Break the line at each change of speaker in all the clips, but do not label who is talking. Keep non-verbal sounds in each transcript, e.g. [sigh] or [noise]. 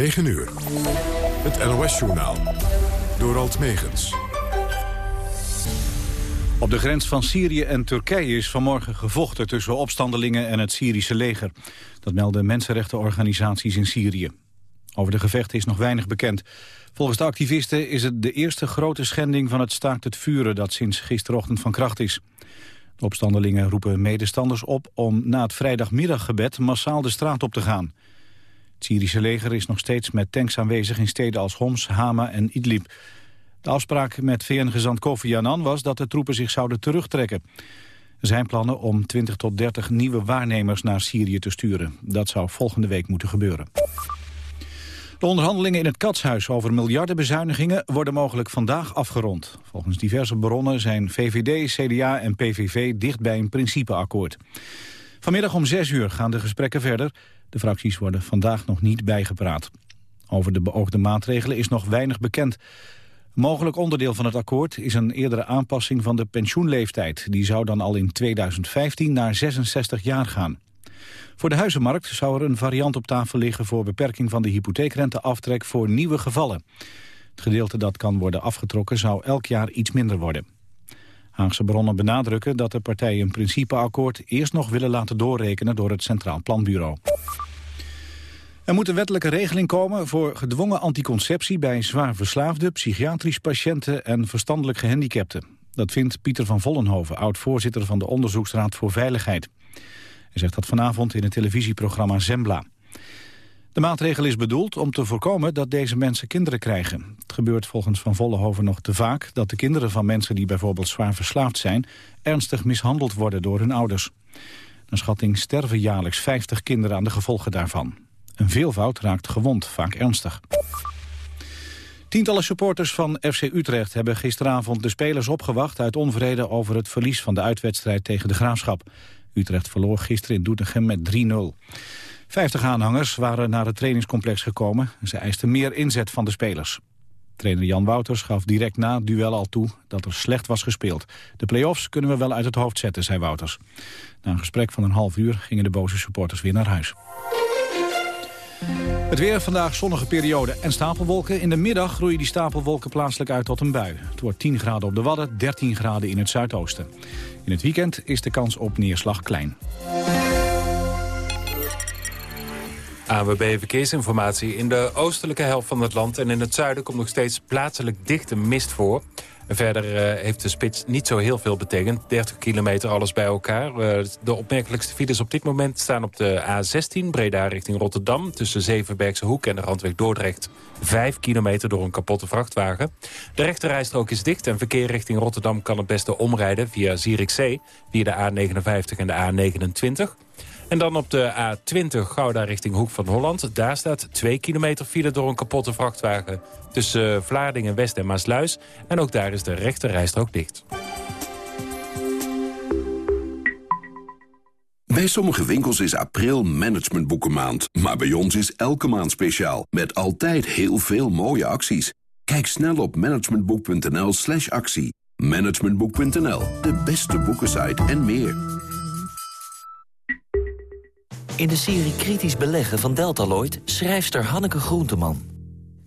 9 uur. Het NOS-journaal. Door Alt Megens.
Op de grens van Syrië en Turkije is vanmorgen gevochten tussen opstandelingen en het Syrische leger. Dat melden mensenrechtenorganisaties in Syrië. Over de gevechten is nog weinig bekend. Volgens de activisten is het de eerste grote schending van het staakt het vuren dat sinds gisterochtend van kracht is. De opstandelingen roepen medestanders op om na het vrijdagmiddaggebed massaal de straat op te gaan. Het Syrische leger is nog steeds met tanks aanwezig in steden als Homs, Hama en Idlib. De afspraak met VN-gezant Kofi Annan was dat de troepen zich zouden terugtrekken. Er zijn plannen om 20 tot 30 nieuwe waarnemers naar Syrië te sturen. Dat zou volgende week moeten gebeuren. De onderhandelingen in het Katshuis over miljardenbezuinigingen worden mogelijk vandaag afgerond. Volgens diverse bronnen zijn VVD, CDA en PVV dicht bij een principeakkoord. Vanmiddag om 6 uur gaan de gesprekken verder. De fracties worden vandaag nog niet bijgepraat. Over de beoogde maatregelen is nog weinig bekend. Mogelijk onderdeel van het akkoord is een eerdere aanpassing van de pensioenleeftijd. Die zou dan al in 2015 naar 66 jaar gaan. Voor de huizenmarkt zou er een variant op tafel liggen... voor beperking van de hypotheekrenteaftrek voor nieuwe gevallen. Het gedeelte dat kan worden afgetrokken zou elk jaar iets minder worden. Haagse bronnen benadrukken dat de partijen een principeakkoord... eerst nog willen laten doorrekenen door het Centraal Planbureau. Er moet een wettelijke regeling komen voor gedwongen anticonceptie... bij zwaar verslaafde, psychiatrisch patiënten en verstandelijk gehandicapten. Dat vindt Pieter van Vollenhoven, oud-voorzitter van de Onderzoeksraad voor Veiligheid. Hij zegt dat vanavond in het televisieprogramma Zembla. De maatregel is bedoeld om te voorkomen dat deze mensen kinderen krijgen. Het gebeurt volgens Van Vollenhoven nog te vaak dat de kinderen van mensen die bijvoorbeeld zwaar verslaafd zijn... ernstig mishandeld worden door hun ouders. Een schatting sterven jaarlijks 50 kinderen aan de gevolgen daarvan. Een veelvoud raakt gewond, vaak ernstig. Tientallen supporters van FC Utrecht hebben gisteravond de spelers opgewacht... uit onvrede over het verlies van de uitwedstrijd tegen de Graafschap. Utrecht verloor gisteren in Doetinchem met 3-0. Vijftig aanhangers waren naar het trainingscomplex gekomen. Ze eisten meer inzet van de spelers. Trainer Jan Wouters gaf direct na het duel al toe dat er slecht was gespeeld. De play-offs kunnen we wel uit het hoofd zetten, zei Wouters. Na een gesprek van een half uur gingen de boze supporters weer naar huis. Het weer vandaag zonnige periode en stapelwolken. In de middag groeien die stapelwolken plaatselijk uit tot een bui. Het wordt 10 graden op de Wadden, 13 graden in het zuidoosten. In het weekend is de kans op neerslag klein.
AWB Verkeersinformatie. In de oostelijke helft van het land en in het zuiden komt nog steeds plaatselijk dichte mist voor. Verder eh, heeft de spits niet zo heel veel betekend. 30 kilometer alles bij elkaar. Uh, de opmerkelijkste files op dit moment staan op de A16... Breda richting Rotterdam tussen Zevenbergse Hoek en de Randweg Dordrecht. 5 kilometer door een kapotte vrachtwagen. De rechterrijstrook is dicht en verkeer richting Rotterdam... kan het beste omrijden via Zierikzee, via de A59 en de A29... En dan op de A20 Gouda richting Hoek van Holland. Daar staat 2 kilometer file door een kapotte vrachtwagen... tussen Vlaardingen West en Maasluis. En ook daar is de rechte rijstrook dicht.
Bij sommige winkels is april managementboekenmaand. Maar bij ons is elke maand speciaal. Met altijd heel veel mooie acties. Kijk snel op managementboek.nl slash actie. Managementboek.nl, de beste boekensite en meer.
In de serie Kritisch Beleggen van Deltaloid schrijfster Hanneke Groenteman.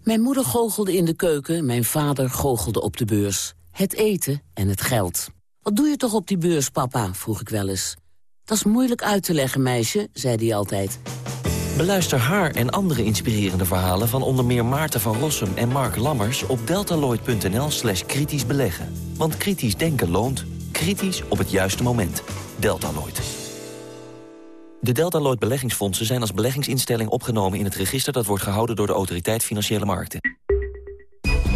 Mijn moeder goochelde in de keuken, mijn vader goochelde op de beurs. Het eten en het geld. Wat doe je toch op die beurs, papa, vroeg ik wel eens. Dat is moeilijk uit te leggen, meisje, zei hij altijd.
Beluister haar en andere inspirerende verhalen van onder meer Maarten van Rossum en Mark Lammers op deltaloid.nl slash kritisch beleggen. Want kritisch denken loont. Kritisch op het juiste moment. Deltaloid. De Deltaloid beleggingsfondsen zijn als beleggingsinstelling opgenomen in het register dat wordt gehouden door de Autoriteit Financiële Markten.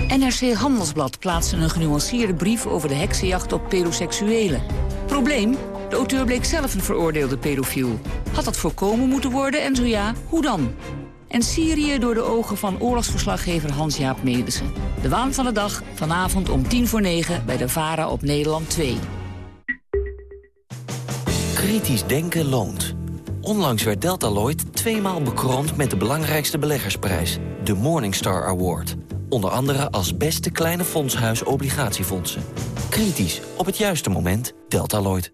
NRC Handelsblad plaatste een genuanceerde brief over de heksenjacht op pedoseksuelen. Probleem? De auteur bleek zelf een veroordeelde pedofiel. Had dat voorkomen moeten worden en zo ja, hoe dan? En Syrië door de ogen van oorlogsverslaggever Hans-Jaap Melissen. De waan van de dag, vanavond om tien voor negen bij de VARA op Nederland 2.
Kritisch denken loont. Onlangs werd Deltaloid tweemaal bekroond met de belangrijkste beleggersprijs, de Morningstar Award. Onder andere als beste kleine fondshuis obligatiefondsen. Kritisch, op het juiste moment, Deltaloid.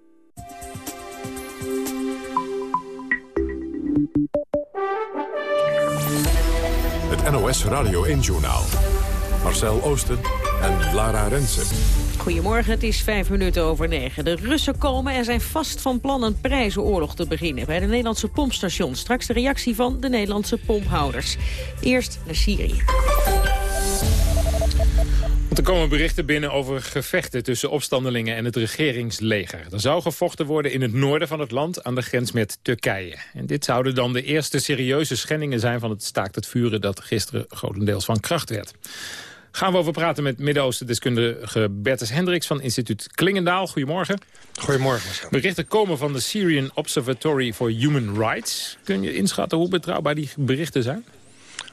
Het NOS Radio 1-journaal. Marcel Oosten en Lara Rensen.
Goedemorgen, het is vijf minuten over negen. De Russen komen en zijn vast van plan een prijzenoorlog te beginnen... bij de Nederlandse pompstations. Straks de reactie van de Nederlandse pomphouders. Eerst naar Syrië.
er komen berichten binnen over gevechten tussen opstandelingen en het regeringsleger. Er zou gevochten worden in het noorden van het land aan de grens met Turkije. En dit zouden dan de eerste serieuze schendingen zijn van het staakt het vuren dat gisteren grotendeels van kracht werd. Gaan we over praten met Midden-Oosten-deskundige Bertus Hendricks van instituut Klingendaal. Goedemorgen.
Goedemorgen.
Berichten komen van de Syrian Observatory for Human Rights. Kun je inschatten hoe betrouwbaar die berichten zijn?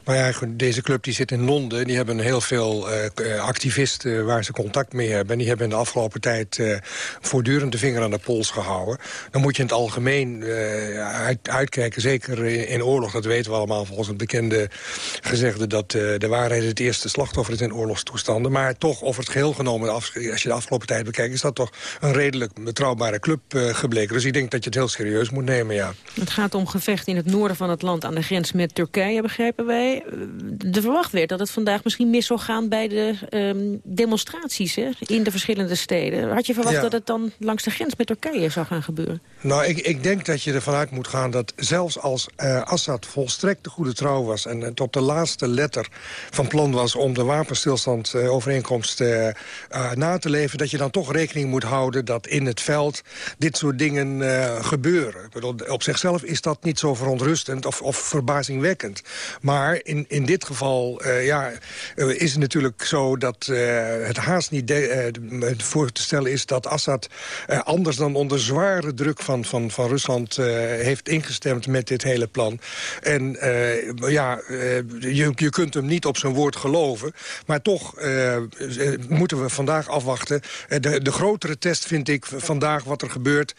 Maar ja, deze club die zit in Londen. Die hebben heel veel uh, activisten waar ze contact mee hebben. En die hebben in de afgelopen tijd uh, voortdurend de vinger aan de pols gehouden. Dan moet je in het algemeen uit, uitkijken. Zeker in, oorlog, dat weten we allemaal volgens het bekende gezegde... dat de waarheid het eerste slachtoffer is in oorlogstoestanden. Maar toch, over het geheel genomen, als je de afgelopen tijd bekijkt... is dat toch een redelijk betrouwbare club gebleken. Dus ik denk dat je het heel serieus moet nemen, ja.
Het gaat om gevechten in het noorden van het land aan de grens met Turkije, begrijpen wij de verwacht werd dat het vandaag misschien mis zou gaan bij de um, demonstraties hè, in de verschillende steden. Had je verwacht dat het dan langs de grens met Turkije zou gaan gebeuren?
Nou, ik, ik denk dat je ervan uit moet gaan dat zelfs als uh, Assad volstrekt de goede trouw was... en, en, tot de laatste letter van plan was om de wapenstilstandovereenkomst uh, uh, na te leven... dat je dan toch rekening moet houden dat in het veld dit soort dingen gebeuren. Ik bedoel, op zichzelf is dat niet zo verontrustend of, of verbazingwekkend. Maar in, in dit geval uh, ja, uh, is het natuurlijk zo dat uh, het haast niet voor te stellen is... dat Assad anders dan onder zware druk van, van, van Rusland heeft ingestemd met dit hele plan. En ja, je, je kunt hem niet op zijn woord geloven. Maar toch moeten we vandaag afwachten. de, de grotere test vind ik vandaag wat er gebeurt...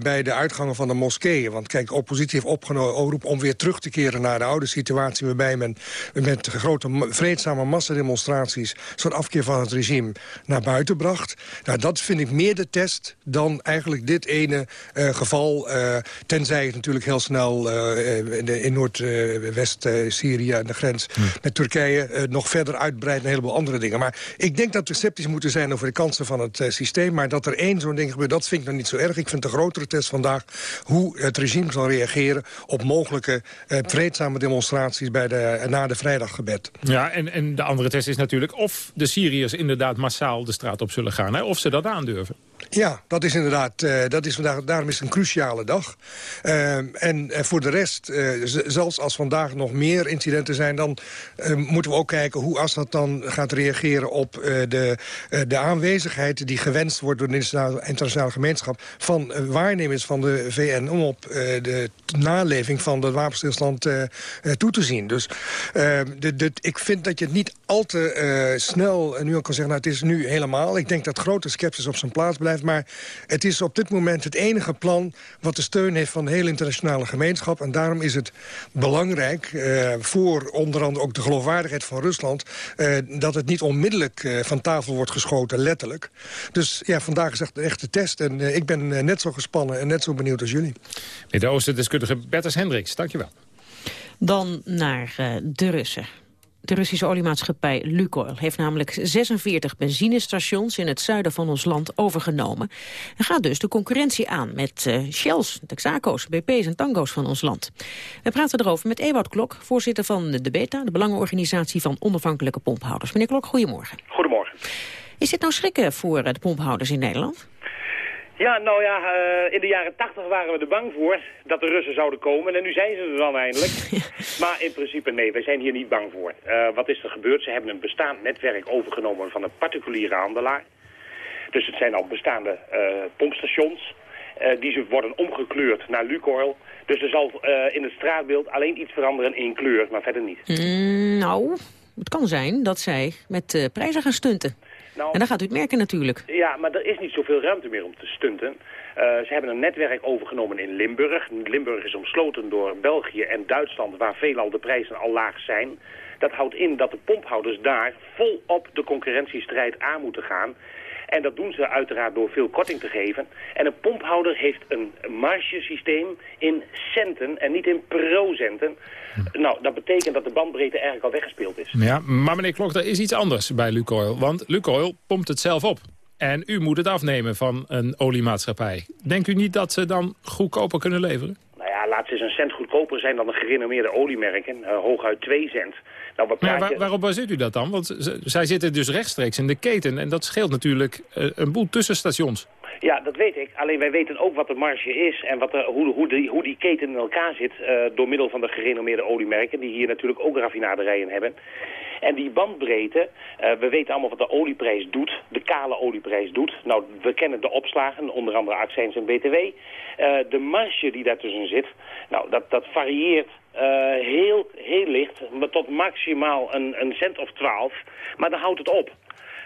bij de uitgangen van de moskeeën. Want kijk, oppositie heeft opgeroepen om weer terug te keren naar de oude situatie... waarbij men met grote vreedzame massademonstraties... zo'n afkeer van het regime naar buiten bracht. Nou, dat vind ik meer de test dan eigenlijk dit ene uh, geval. Uh, tenzij het natuurlijk heel snel uh, in, in Noordwest-Syrië... aan de grens hm. met Turkije nog verder uitbreidt... en een heleboel andere dingen. Maar ik denk dat we sceptisch moeten zijn over de kansen van het systeem. Maar dat er één zo'n ding gebeurt, dat vind ik nog niet zo erg. Ik vind de grotere test vandaag hoe het regime zal reageren... op mogelijke vreedzame demonstraties bij de eh, na de vrijdaggebed.
Ja, en, en de andere test is natuurlijk of de Syriërs inderdaad massaal de straat op zullen gaan. Hè, of ze dat aandurven.
Ja, dat is inderdaad, uh, dat is vandaag, daarom is het een cruciale dag. Uh, en voor de rest, zelfs als vandaag nog meer incidenten zijn... dan moeten we ook kijken hoe Assad dan gaat reageren op de, de aanwezigheid... die gewenst wordt door de internationale gemeenschap... van waarnemers van de VN om op de naleving van de wapenstilstand toe te zien. Dus de, ik vind dat je het niet al te snel nu al kan zeggen... nou, het is nu helemaal. Ik denk dat grote sceptisch op zijn plaats blijft maar het is op dit moment het enige plan wat de steun heeft van de hele internationale gemeenschap. En daarom is het belangrijk uh, voor onder andere ook de geloofwaardigheid van Rusland... Uh, dat het niet onmiddellijk uh, van tafel wordt geschoten, letterlijk. Dus ja, vandaag is echt de echte test. En ik ben net zo gespannen en net zo benieuwd als jullie.
Midden-Oosten-deskundige Bertus Hendricks, dankjewel.
Dan naar de Russen. De Russische oliemaatschappij Lukoil heeft namelijk 46 benzinestations in het zuiden van ons land overgenomen. En gaat dus de concurrentie aan met uh, Shells, Texaco's, BP's en Tango's van ons land. We praten erover met Ewout Klok, voorzitter van de BETA, de Belangenorganisatie van Onafhankelijke Pomphouders. Meneer Klok, goedemorgen.
Goedemorgen.
Is dit nou schrikken voor eh, de pomphouders in Nederland?
Ja, nou ja, uh, in de jaren tachtig waren we er bang voor dat de Russen zouden komen. En nu zijn ze er dan eindelijk. [laughs] maar in principe nee, wij zijn hier niet bang voor. Uh, wat is er gebeurd? Ze hebben een bestaand netwerk overgenomen van een particuliere handelaar. Dus het zijn al bestaande uh, pompstations. die ze worden omgekleurd naar Lukoil. Dus er zal in het straatbeeld alleen iets veranderen in kleur, maar verder niet.
Mm, nou, het kan zijn dat zij met prijzen gaan stunten. Nou, en dan gaat u het merken natuurlijk.
Ja, maar er is niet zoveel ruimte meer om te stunten. Uh, ze hebben een netwerk overgenomen in Limburg. Limburg is omsloten door België en Duitsland, waar veelal de prijzen al laag zijn. Dat houdt in dat de pomphouders daar volop de concurrentiestrijd aan moeten gaan. En dat doen ze uiteraard door veel korting te geven. En een pomphouder heeft een margesysteem in centen en niet in procenten. Nou, dat betekent dat de bandbreedte eigenlijk al weggespeeld is.
Ja, maar meneer Klok, er is iets anders bij Lukoil. Want Lukoil pompt het zelf op. En u moet het afnemen van een oliemaatschappij. Denkt u niet dat ze dan goedkoper kunnen leveren?
Nou ja, laat ze eens een cent goedkoper zijn dan de gerenommeerde oliemerken. Uh, hooguit 2 cent. Nou, wat
maar waar, waarop baseert u dat dan? Want zij zitten dus rechtstreeks in de keten. En dat scheelt natuurlijk uh, een boel tussenstations.
Ja, dat weet ik. Alleen wij weten ook wat de marge is en wat de, hoe, hoe, die, hoe die keten in elkaar zit... Uh, door middel van de gerenommeerde oliemerken, die hier natuurlijk ook raffinaderijen hebben. En die bandbreedte, uh, we weten allemaal wat de olieprijs doet, de kale olieprijs doet. Nou, we kennen de opslagen, onder andere accijns en btw. Uh, de marge die daartussen zit, nou, dat, dat varieert uh, heel, heel licht, tot maximaal een, een cent of twaalf. Maar dan houdt het op.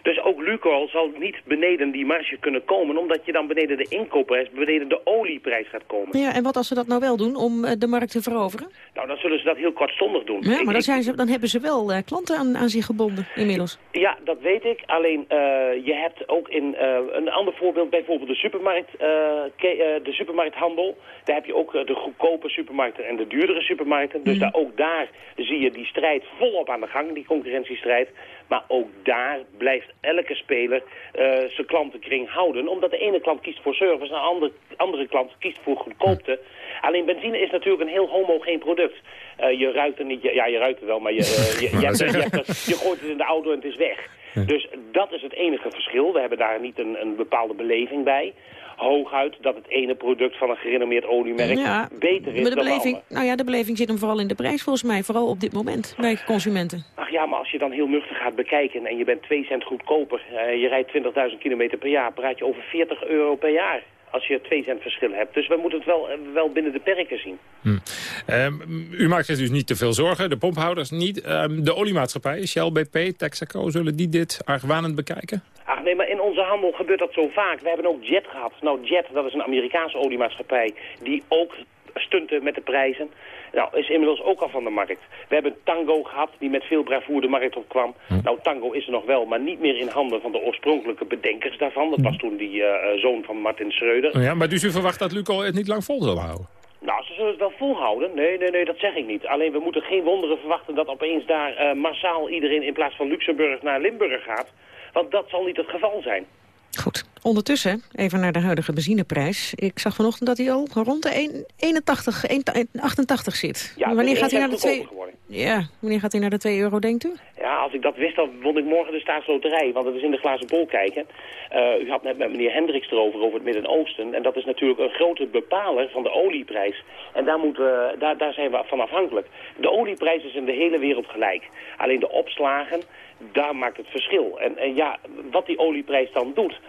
Dus ook Lucol zal niet beneden die marge kunnen komen... omdat je dan beneden de inkoopprijs, beneden de olieprijs gaat komen.
Ja, en wat als ze dat nou wel doen om uh, de markt te veroveren?
Nou, dan zullen ze dat heel kortstondig doen.
Ja, maar dan, zijn ze, dan hebben ze wel uh, klanten aan, aan zich gebonden inmiddels.
Ja, dat weet ik. Alleen uh, je hebt ook in een ander voorbeeld, bijvoorbeeld de, supermarkt, de supermarkthandel. Daar heb je ook de goedkope supermarkten en de duurdere supermarkten. Dus mm. daar, ook daar zie je die strijd volop aan de gang, die concurrentiestrijd. Maar ook daar blijft elke speler uh, zijn klantenkring houden. Omdat de ene klant kiest voor service en de andere, andere klant kiest voor goedkoopte. Alleen benzine is natuurlijk een heel homogeen product. Uh, je ruikt er niet, ja je ruikt er wel, maar je, uh, [laughs] je, je, hebt, je, hebt je, gooit het in de auto en het is weg. Dus dat is het enige verschil. We hebben daar niet een, een bepaalde beleving bij hooguit dat het ene product van een gerenommeerd oliemerk ja, beter is
maar de beleving, Nou ja, de beleving zit hem vooral in de prijs volgens mij. Vooral op dit moment bij consumenten.
Ach ja, maar als je dan heel nuchter gaat bekijken en je bent 2 cent goedkoper. Uh, je rijdt 20.000 kilometer per jaar, praat je over 40 euro per jaar als je 2 cent verschil hebt. Dus we moeten het wel, wel binnen de perken zien.
Hm. Um, u maakt zich dus niet te veel zorgen, de pomphouders niet. Um, de oliemaatschappij, Shell, BP, Texaco, zullen die dit argwanend bekijken?
Ach nee, maar in onze handel gebeurt dat zo vaak. We hebben ook Jet gehad. Nou, Jet, dat is een Amerikaanse oliemaatschappij die ook stunten met de prijzen. Nou, is inmiddels ook al van de markt. We hebben Tango gehad, die met veel bravoure de markt opkwam. Hm. Nou, Tango is er nog wel, maar niet meer in handen van de oorspronkelijke bedenkers daarvan. Dat was toen die uh, zoon van Martin Schreuder.
Ja, maar dus u verwacht dat Luco het niet lang vol zal houden?
Nou, ze zullen het wel volhouden. Nee, nee, nee, dat zeg ik niet. Alleen we moeten geen wonderen verwachten dat opeens daar uh, massaal iedereen in plaats van Luxemburg naar Limburg gaat. Want dat zal niet het geval zijn.
Goed. Ondertussen, even naar de huidige benzineprijs. Ik zag vanochtend dat hij al rond de 1,88 zit.
Ja,
wanneer gaat hij naar de 2 Ja, wanneer gaat hij naar de 2 euro, denkt u?
Ja, als ik dat wist, dan won ik morgen de staatsloterij. Want het is in de glazen bol kijken. Uh, u had net met meneer Hendricks erover, over het Midden-Oosten. En dat is natuurlijk een grote bepaler van de olieprijs. En daar, moeten we, daar, daar zijn we van afhankelijk. De olieprijs is in de hele wereld gelijk. Alleen de opslagen, daar maakt het verschil. En, en ja, wat die olieprijs dan doet...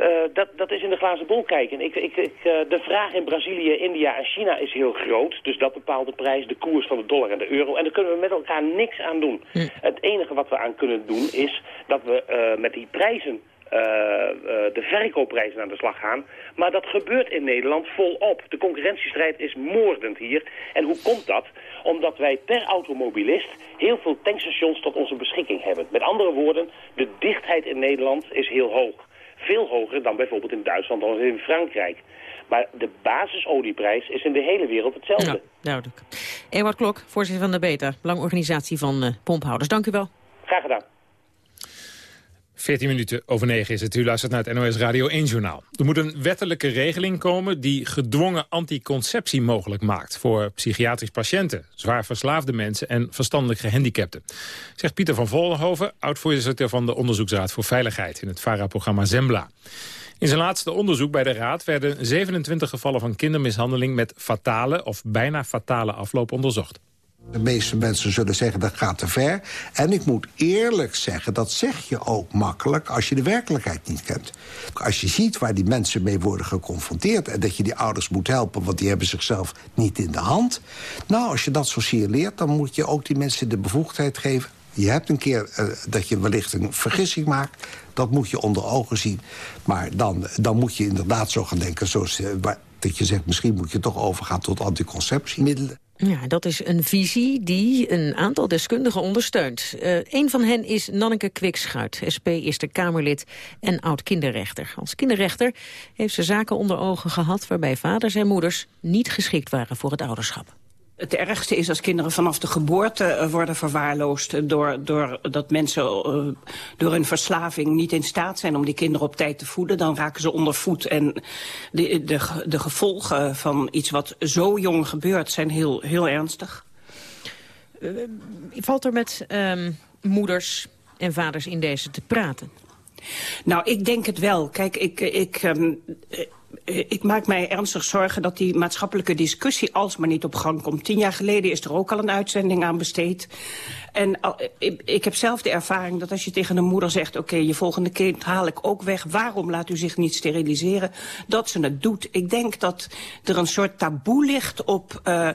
Uh, dat, dat is in de glazen bol kijken. Ik, ik, ik, uh, de vraag in Brazilië, India en China is heel groot. Dus dat bepaalt de prijs, de koers van de dollar en de euro. En daar kunnen we met elkaar niks aan doen. Hm. Het enige wat we aan kunnen doen is dat we uh, met die prijzen uh, uh, de verkoopprijzen aan de slag gaan. Maar dat gebeurt in Nederland volop. De concurrentiestrijd is moordend hier. En hoe komt dat? Omdat wij per automobilist heel veel tankstations tot onze beschikking hebben. Met andere woorden, de dichtheid in Nederland is heel hoog veel hoger dan bijvoorbeeld in Duitsland of in Frankrijk. Maar de basisolieprijs is in de hele wereld hetzelfde. Ja,
duidelijk. Ewart Klok, voorzitter van de BETA, belangorganisatie van uh, pomphouders. Dank u wel.
Graag gedaan.
14 minuten over 9 is het. U luistert naar het NOS Radio 1 Journaal. Er moet een wettelijke regeling komen die gedwongen anticonceptie mogelijk maakt... voor psychiatrisch patiënten, zwaar verslaafde mensen en verstandelijk gehandicapten. Zegt Pieter van Vollenhoven, oud-voorzitter van de Onderzoeksraad voor Veiligheid... in het VARA-programma Zembla. In zijn laatste onderzoek bij de Raad werden 27 gevallen van kindermishandeling... met fatale of bijna fatale afloop onderzocht.
De meeste mensen zullen zeggen dat gaat te ver. En ik moet eerlijk zeggen, dat zeg je ook makkelijk als je de werkelijkheid niet kent. Als je ziet waar die mensen mee worden geconfronteerd... en dat je die ouders moet helpen, want die hebben zichzelf niet in de hand. Nou, als je dat zo signaleert, dan moet je ook die mensen de bevoegdheid geven... Je hebt een keer uh, dat je wellicht een vergissing maakt. Dat moet je onder ogen zien. Maar dan, dan moet je inderdaad zo gaan denken... Zoals, uh, dat je zegt, misschien moet je toch overgaan tot anticonceptiemiddelen.
Ja, dat is een visie die een aantal deskundigen ondersteunt. Uh, een van hen is Nanneke Kwikschuit, SP Eerste Kamerlid en oud-kinderrechter. Als kinderrechter heeft ze zaken onder ogen gehad... waarbij vaders en moeders niet geschikt waren voor het ouderschap.
Het ergste is als kinderen vanaf de geboorte eh, worden verwaarloosd... door, door dat mensen uh, door hun verslaving niet in staat zijn om die kinderen op tijd te voeden. Dan raken ze onder voet. En de, de, de gevolgen van iets wat zo jong gebeurt zijn heel, heel ernstig.
Uh, valt er met uh, moeders en vaders in deze te praten?
Nou, ik denk het wel. Kijk, ik... ik um, eh, ik maak mij ernstig zorgen dat die maatschappelijke discussie alsmaar niet op gang komt. Tien jaar geleden is er ook al een uitzending aan besteed. En ik, ik heb zelf de ervaring dat als je tegen een moeder zegt... oké, je volgende kind haal ik ook weg, waarom laat u zich niet steriliseren? Dat ze het doet. Ik denk dat er een soort taboe ligt op... Uh,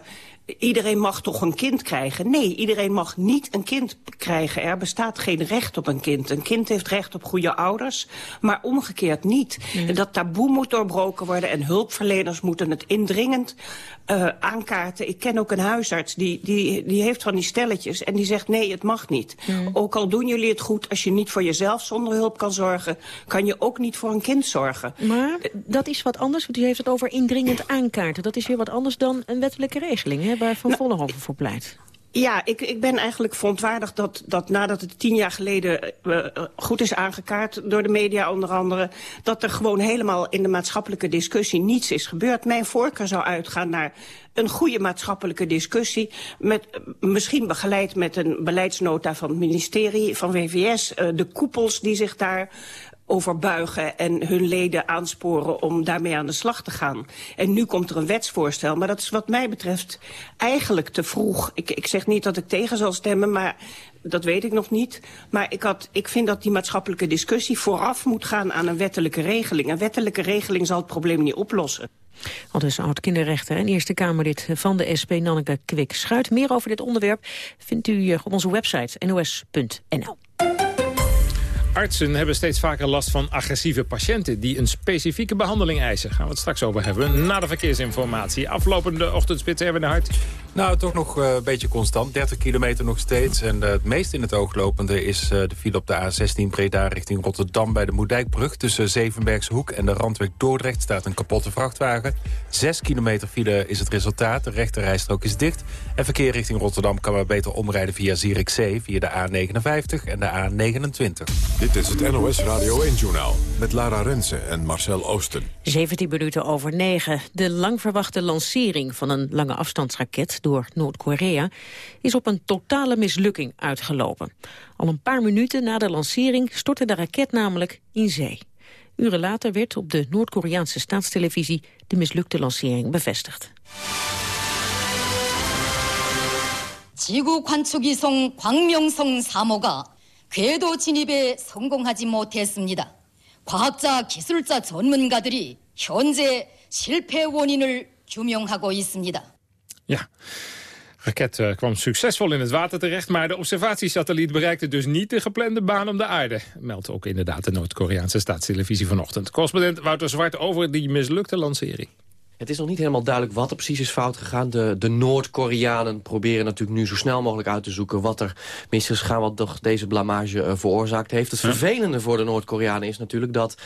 iedereen mag toch een kind krijgen? Nee, iedereen mag niet een kind krijgen. Er bestaat geen recht op een kind. Een kind heeft recht op goede ouders, maar omgekeerd niet. En dat taboe moet doorbroken worden en hulpverleners moeten het indringend uh, aankaarten. Ik ken ook een huisarts, die, die, die heeft van die stelletjes en die zegt nee, het mag niet. Ook al doen jullie het goed, als je niet voor jezelf zonder hulp kan zorgen, kan je ook niet voor een kind zorgen.
Maar dat is wat anders, want u heeft het over indringend aankaarten. Dat is weer wat anders dan een wettelijke regeling, hè, waar Van nou, Vollenhoven voor pleit.
Ja, ik, ik ben eigenlijk verontwaardigd dat, dat nadat het tien jaar geleden uh, goed is aangekaart door de media onder andere, dat er gewoon helemaal in de maatschappelijke discussie niets is gebeurd. Mijn voorkeur zou uitgaan naar een goede maatschappelijke discussie, met, misschien begeleid met een beleidsnota van het ministerie, van WVS, de koepels die zich daar overbuigen en hun leden aansporen om daarmee aan de slag te gaan. En nu komt er een wetsvoorstel, maar dat is wat mij betreft eigenlijk te vroeg. Ik, ik zeg niet dat ik tegen zal stemmen, maar dat weet ik nog niet. Maar ik, had, ik vind dat die maatschappelijke discussie vooraf moet gaan aan een wettelijke regeling. Een wettelijke regeling zal het probleem niet oplossen.
Al dus oud-kinderrechter en Eerste Kamerlid van de SP, Nanneke Kwik-Schuit. Meer over dit onderwerp vindt u op onze website nos.nl.
Artsen hebben steeds vaker last van agressieve patiënten... die een specifieke behandeling eisen. Gaan we het straks over hebben. Na de verkeersinformatie. Aflopende ochtendspits hebben de hart.
Nou, toch nog uh, een beetje constant. 30 kilometer nog steeds. En uh, het meest in het oog lopende is uh, de file op de A16 Breda richting Rotterdam... bij de Moerdijkbrug. Tussen Zevenbergse Hoek en de Randweg Dordrecht staat een kapotte vrachtwagen. 6 kilometer file is het resultaat. De rechterrijstrook is dicht. En verkeer richting Rotterdam kan maar beter omrijden via Zierikzee... via de A59 en de A29.
Dit is het NOS Radio 1-journaal met Lara Rensen en Marcel Oosten.
17 minuten over 9. De lang verwachte lancering van een lange afstandsraket door Noord-Korea is op een totale mislukking uitgelopen. Al een paar minuten na de lancering stortte de raket namelijk in zee. Uren later werd op de Noord-Koreaanse staatstelevisie de mislukte lancering bevestigd. 지구 관측위성 광명성 3호가 궤도 진입에 성공하지 못했습니다. 과학자, 기술자 전문가들이 현재 실패 원인을 규명하고 있습니다.
Ja, raket uh, kwam succesvol in het water terecht... maar de observatiesatelliet bereikte dus niet de geplande baan om de aarde. Meldt ook inderdaad de Noord-Koreaanse staatstelevisie vanochtend. Correspondent Wouter Zwart over die mislukte lancering.
Het is nog niet helemaal duidelijk wat er precies is fout gegaan. De, de Noord-Koreanen proberen natuurlijk nu zo snel mogelijk uit te zoeken... wat er mis is gegaan, wat toch deze blamage uh, veroorzaakt heeft. Het vervelende voor de Noord-Koreanen is natuurlijk dat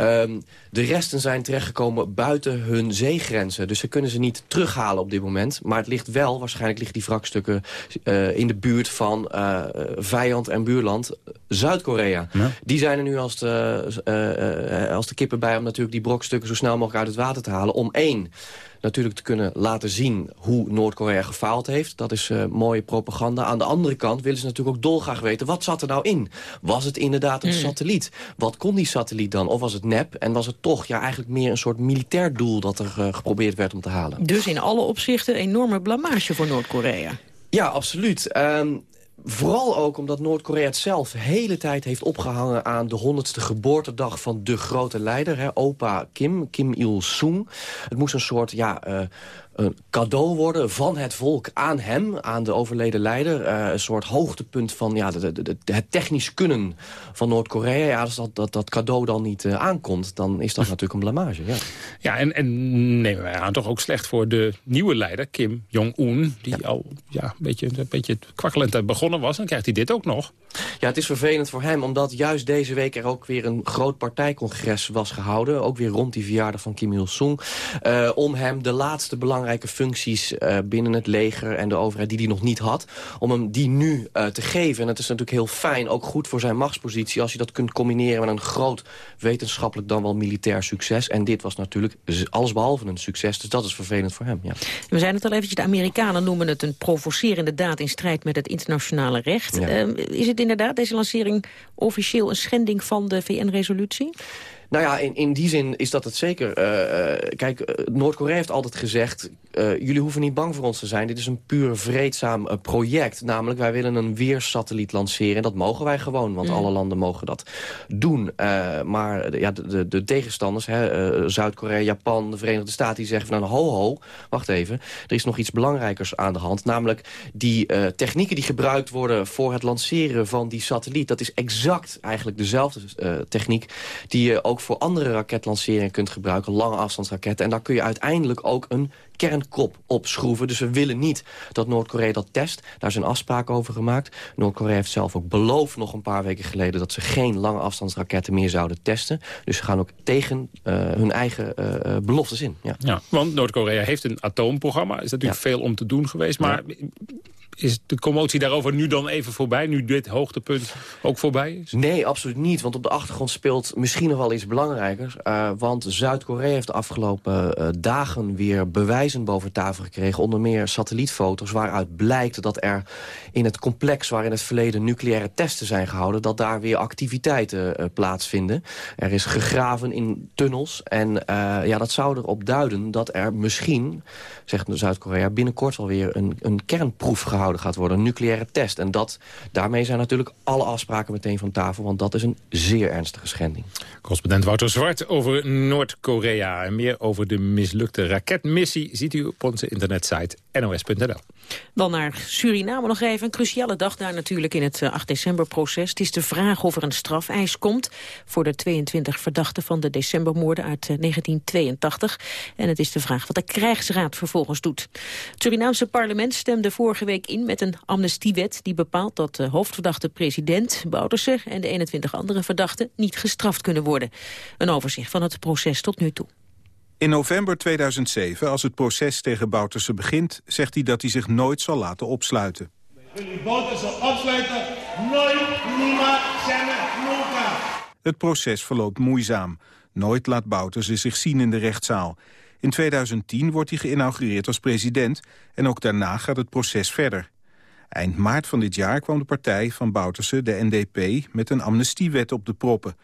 um, de resten zijn terechtgekomen buiten hun zeegrenzen. Dus ze kunnen ze niet terughalen op dit moment. Maar het ligt wel, waarschijnlijk liggen die wrakstukken uh, in de buurt van uh, vijand en buurland Zuid-Korea. Ja. Die zijn er nu als de, als de kippen bij om natuurlijk die brokstukken zo snel mogelijk uit het water te halen. Om één natuurlijk te kunnen laten zien hoe Noord-Korea gefaald heeft. Dat is uh, mooie propaganda. Aan de andere kant willen ze natuurlijk ook dolgraag weten... wat zat er nou in? Was het inderdaad een mm. satelliet? Wat kon die satelliet dan? Of was het nep? En was het toch ja, eigenlijk meer een soort militair doel... dat er uh, geprobeerd werd om te halen?
Dus in alle opzichten enorme blamage voor Noord-Korea.
Ja, absoluut. Um, Vooral ook omdat Noord-Korea het zelf hele tijd heeft opgehangen... aan de honderdste geboortedag van de grote leider, hè, opa Kim, Kim Il-sung. Het moest een soort ja, uh, een cadeau worden van het volk aan hem, aan de overleden leider. een soort hoogtepunt van ja, de, de, de, het technisch kunnen van Noord-Korea. Ja, als dat, dat, dat cadeau dan niet aankomt, dan is dat natuurlijk een blamage. Ja,
ja en, en nemen wij aan toch ook slecht voor de nieuwe leider, Kim Jong-un... die al ja, een, beetje, een beetje kwakkelend begonnen was. Dan krijgt hij dit ook nog.
Ja, het is vervelend voor hem, omdat juist deze week er ook weer een groot partijcongres was gehouden. Ook weer rond die verjaardag van Kim Il-sung. Uh, om hem de laatste belangrijke functies uh, binnen het leger en de overheid die hij nog niet had. Om hem die nu uh, te geven. En het is natuurlijk heel fijn, ook goed voor zijn machtspositie... als je dat kunt combineren met een groot wetenschappelijk dan wel militair succes. En dit was natuurlijk allesbehalve een succes. Dus dat is vervelend voor hem, ja.
We zijn het al eventjes, de Amerikanen noemen het een provocerende daad... in strijd met het internationale recht. Ja. is het inderdaad, deze lancering, officieel een schending van de VN-resolutie?
Nou ja, in, in die zin is dat het zeker. Uh, kijk, uh, Noord-Korea heeft altijd gezegd... jullie hoeven niet bang voor ons te zijn. Dit is een puur vreedzaam project. Namelijk, wij willen een weersatelliet lanceren. En dat mogen wij gewoon, want mm. alle landen mogen dat doen. maar ja, de, de, de tegenstanders, Zuid-Korea, Japan, de Verenigde Staten... die zeggen van, nou, ho, ho, wacht even. Er is nog iets belangrijkers aan de hand. Namelijk, die technieken die gebruikt worden... voor het lanceren van die satelliet... dat is exact eigenlijk dezelfde techniek... die je ook voor andere raketlanceringen kunt gebruiken, lange afstandsraketten. En daar kun je uiteindelijk ook een kernkop op schroeven. Dus we willen niet dat Noord-Korea dat test. Daar zijn afspraken over gemaakt. Noord-Korea heeft zelf ook beloofd nog een paar weken geleden... dat ze geen lange afstandsraketten meer zouden testen. Dus ze gaan ook tegen uh, hun eigen uh, beloftes in. Ja,
ja want Noord-Korea heeft een atoomprogramma. Is natuurlijk veel om te doen geweest. Maar ja is de commotie daarover nu dan even voorbij? Nu dit hoogtepunt ook voorbij is?
Nee, absoluut niet. Want op de achtergrond speelt misschien nog wel iets belangrijkers. Uh, want Zuid-Korea heeft de afgelopen uh, dagen weer bewijzen boven tafel gekregen. Onder meer satellietfoto's waaruit blijkt dat er in het complex... waar in het verleden nucleaire testen zijn gehouden... dat daar weer activiteiten uh, plaatsvinden. Er is gegraven in tunnels. En ja, dat zou erop duiden dat er misschien, zegt Zuid-Korea... binnenkort alweer een, een kernproef gehouden gaat worden. Een nucleaire test. En dat, daarmee zijn natuurlijk alle afspraken meteen van tafel. Want dat is een zeer ernstige schending.
Correspondent Wouter Zwart over Noord-Korea. En meer over de mislukte raketmissie ziet u op onze internetsite nos.nl.
Dan naar Suriname nog even. Een cruciale dag daar natuurlijk in het 8 eh, december-proces. Het is de vraag of er een strafeis komt... voor de 22 verdachten van de decembermoorden uit 1982. Eh, en het is de vraag wat de krijgsraad vervolgens doet. Het Surinaamse parlement stemde vorige week in met een amnestiewet... die bepaalt dat de hoofdverdachte president, Bouterse... en de 21 andere verdachten niet gestraft kunnen worden. Een overzicht van het proces tot nu toe.
In november 2007, als het proces tegen Bouterse begint... zegt hij dat hij zich nooit zal laten opsluiten. Bouterse opsluiten, nooit, niemand, Het proces verloopt moeizaam. Nooit laat Bouterse zich zien in de rechtszaal. In 2010 wordt hij geïnaugureerd als president... en ook daarna gaat het proces verder. Eind maart van dit jaar kwam de partij van Bouterse, de NDP... met een amnestiewet op de proppen...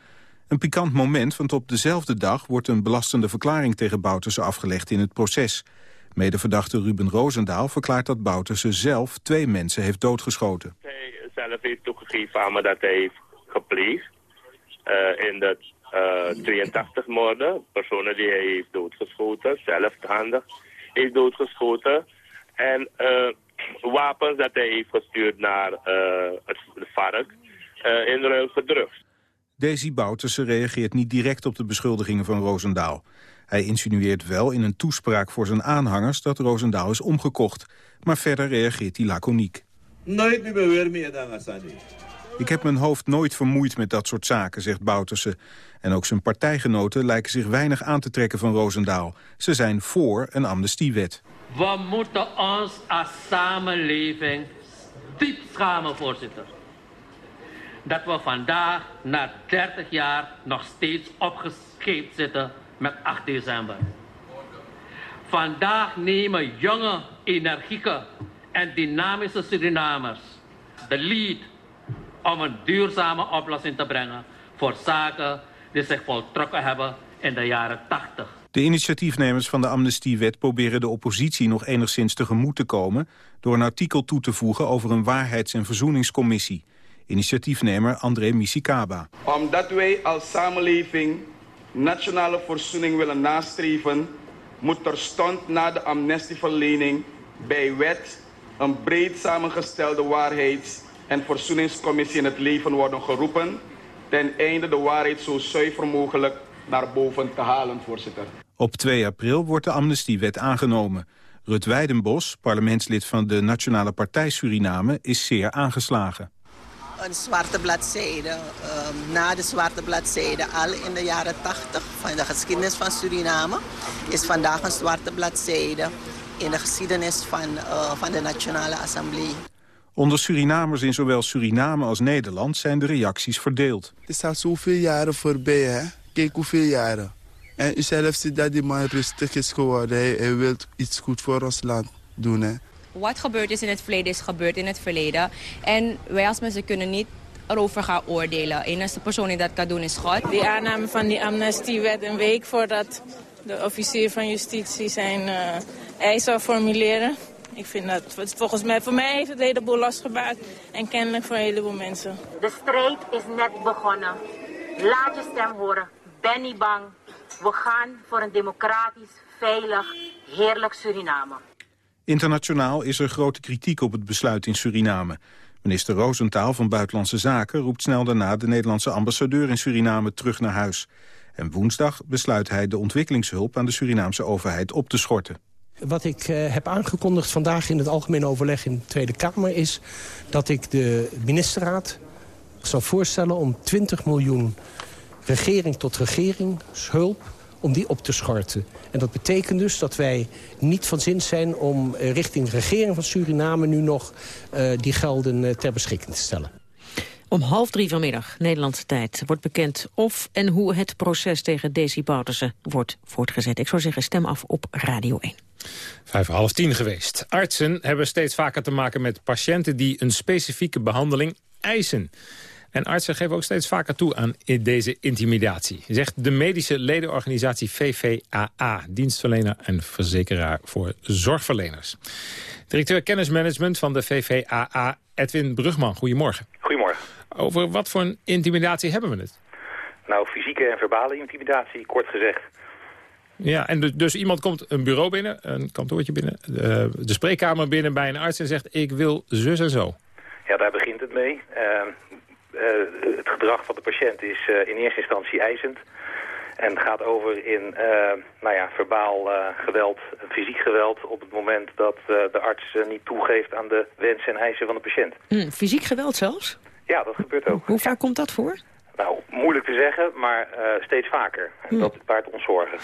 Een pikant moment, want op dezelfde dag wordt een belastende verklaring tegen Bouterse afgelegd in het proces. Medeverdachte Ruben Roosendaal verklaart dat Bouterse zelf twee mensen heeft doodgeschoten.
Hij zelf heeft toegegeven aan dat hij heeft gepleegd uh, in de uh, 83 moorden. Personen die hij heeft doodgeschoten, zelfhandig heeft doodgeschoten. En uh, wapens dat hij heeft gestuurd naar het vark in ruil drugs.
Daisy Bouterse reageert niet direct op de beschuldigingen van Roosendaal. Hij insinueert wel in een toespraak voor zijn aanhangers dat Roosendaal is omgekocht. Maar verder reageert hij laconiek. Nooit meer meer dan Ik heb mijn hoofd nooit vermoeid met dat soort zaken, zegt Bouterse. En ook zijn partijgenoten lijken zich weinig aan te trekken van Roosendaal. Ze zijn voor een amnestiewet.
We moeten ons als samenleving diep schamen, voorzitter dat we vandaag, na 30 jaar, nog steeds opgescheept zitten met 8 december. Vandaag nemen jonge, energieke en dynamische Surinamers de lead om een duurzame oplossing te brengen voor zaken die zich voltrokken hebben in de jaren 80.
De initiatiefnemers van de amnestiewet proberen de oppositie nog enigszins tegemoet te komen... door een artikel toe te voegen over een waarheids- en verzoeningscommissie. Initiatiefnemer André Misikaba.
Omdat wij als samenleving nationale verzoening willen nastreven... moet terstond na de amnestieverlening bij wet een breed samengestelde waarheids- en verzoeningscommissie in het leven worden geroepen ten einde de waarheid zo zuiver mogelijk naar boven te halen, voorzitter.
Op 2 april wordt de amnestiewet aangenomen. Rut Weidenbos, parlementslid van de Nationale Partij Suriname, is zeer aangeslagen.
Een zwarte bladzijde, ehm, na de zwarte bladzijde, al in de jaren 80 van de geschiedenis van Suriname, is vandaag een zwarte bladzijde in de geschiedenis van, uh, van de Nationale Assemblée.
Onder Surinamers in zowel Suriname als Nederland zijn de reacties verdeeld.
Het is al zoveel jaren voorbij, hè? Kijk hoeveel jaren. En u zelf ziet dat die man rustig is geworden. Hij, hij wil iets goed voor ons land doen, hè?
Wat gebeurd is in het verleden is gebeurd in het verleden. En wij als mensen kunnen niet erover gaan oordelen. De enige persoon die dat kan doen is God.
Die aanname van die amnestiewet een week voordat de officier van justitie zijn uh, eis zou formuleren. Ik vind dat, volgens mij, voor mij heeft het een heleboel losgebaard. En kennelijk voor een heleboel mensen.
De strijd is net begonnen. Laat je stem horen. Ben niet bang. We gaan voor een democratisch, veilig, heerlijk Suriname.
Internationaal is er grote kritiek op het besluit in Suriname. Minister Roosentaal van Buitenlandse Zaken roept snel daarna de Nederlandse ambassadeur in Suriname terug naar huis. En woensdag besluit hij de ontwikkelingshulp aan de Surinaamse overheid op te schorten.
Wat ik uh, heb aangekondigd vandaag in het algemeen overleg in de Tweede Kamer is... dat ik de ministerraad zal voorstellen om 20 miljoen regering tot regeringshulp om die op te schorten. En dat betekent dus dat wij niet van zin zijn om uh, richting de regering van Suriname... nu nog uh, die gelden uh, ter beschikking te stellen.
Om half drie vanmiddag, Nederlandse tijd, wordt bekend of en hoe het proces tegen Desi Bouterse wordt voortgezet. Ik zou zeggen, stem af op Radio 1.
Vijf half tien geweest. Artsen hebben steeds vaker te maken met patiënten die een specifieke behandeling eisen. En artsen geven ook steeds vaker toe aan deze intimidatie. Zegt de medische ledenorganisatie VVAA, dienstverlener en verzekeraar voor zorgverleners. Directeur kennismanagement van de VVAA, Edwin Brugman. Goedemorgen.
Goedemorgen.
Over wat voor een intimidatie hebben we het?
Nou, fysieke en verbale intimidatie, kort gezegd.
Ja, en dus, dus iemand komt een bureau binnen, een kantoortje binnen, de, de, spreekkamer binnen bij een arts en zegt ik wil zus en zo.
Ja, daar begint het mee. Uh, uh, het gedrag van de patiënt is uh, in eerste instantie eisend. En gaat over in nou ja, verbaal geweld, fysiek geweld... op het moment dat de arts niet toegeeft aan de wensen en eisen van de patiënt.
Mm, fysiek geweld zelfs?
Ja, dat gebeurt ook.
Hoe vaak komt dat voor?
Nou, moeilijk te zeggen, maar steeds vaker. En dat baart ons zorgen.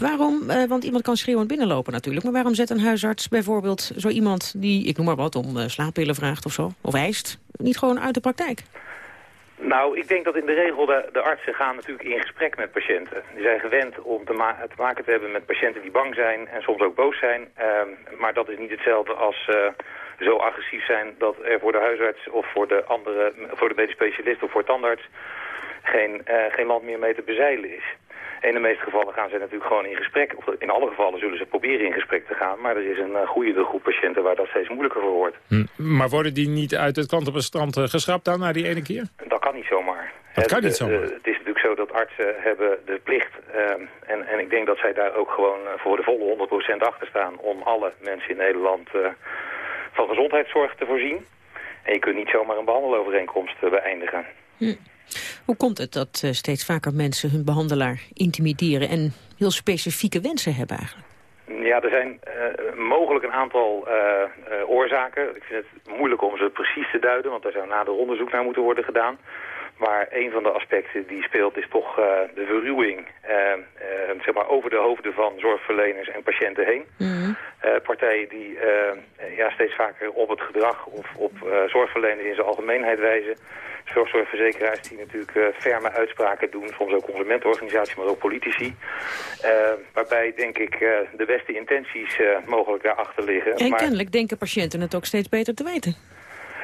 Waarom, want iemand kan schreeuwend binnenlopen natuurlijk... maar waarom zet een huisarts bijvoorbeeld zo iemand die, ik noem maar wat... om slaappillen vraagt of zo, of eist, niet gewoon uit de praktijk?
Nou, ik denk dat in de regel de, de artsen gaan natuurlijk in gesprek met patiënten. Die zijn gewend om te, ma te maken te hebben met patiënten die bang zijn en soms ook boos zijn. maar dat is niet hetzelfde als zo agressief zijn dat er voor de huisarts of voor de andere, voor de medisch specialist of voor tandarts geen, uh, geen land meer mee te bezeilen is. In de meeste gevallen gaan ze natuurlijk gewoon in gesprek. Of in alle gevallen zullen ze proberen in gesprek te gaan. Maar er is een uh, goede groep patiënten waar dat steeds moeilijker voor wordt.
Hm. Maar worden die niet uit het klantenbestand uh, geschrapt dan na die ene keer?
Dat kan niet zomaar.
Dat kan niet zomaar.
het is natuurlijk zo dat artsen hebben de plicht. en, en ik denk dat zij daar ook gewoon voor de volle 100% achter staan. Om alle mensen in Nederland van gezondheidszorg te voorzien. En je kunt niet zomaar een behandelovereenkomst beëindigen.
Hm. Hoe komt het dat uh, steeds vaker mensen hun behandelaar intimideren... en heel specifieke wensen hebben eigenlijk?
Ja, er zijn uh, mogelijk een aantal uh, oorzaken. Ik vind het moeilijk om ze precies te duiden, want daar zou nader onderzoek naar moeten worden gedaan. Maar een van de aspecten die speelt is toch de verruwing zeg maar over de hoofden van zorgverleners en patiënten heen. Mm -hmm. partijen die ja, steeds vaker op het gedrag of op zorgverleners in zijn algemeenheid wijzen zorgverzekeraars die natuurlijk ferme uitspraken doen. Soms ook consumentenorganisaties, maar ook politici. Waarbij, denk ik, de beste intenties mogelijk daarachter liggen.
En
maar...
kennelijk denken patiënten het ook steeds beter te weten.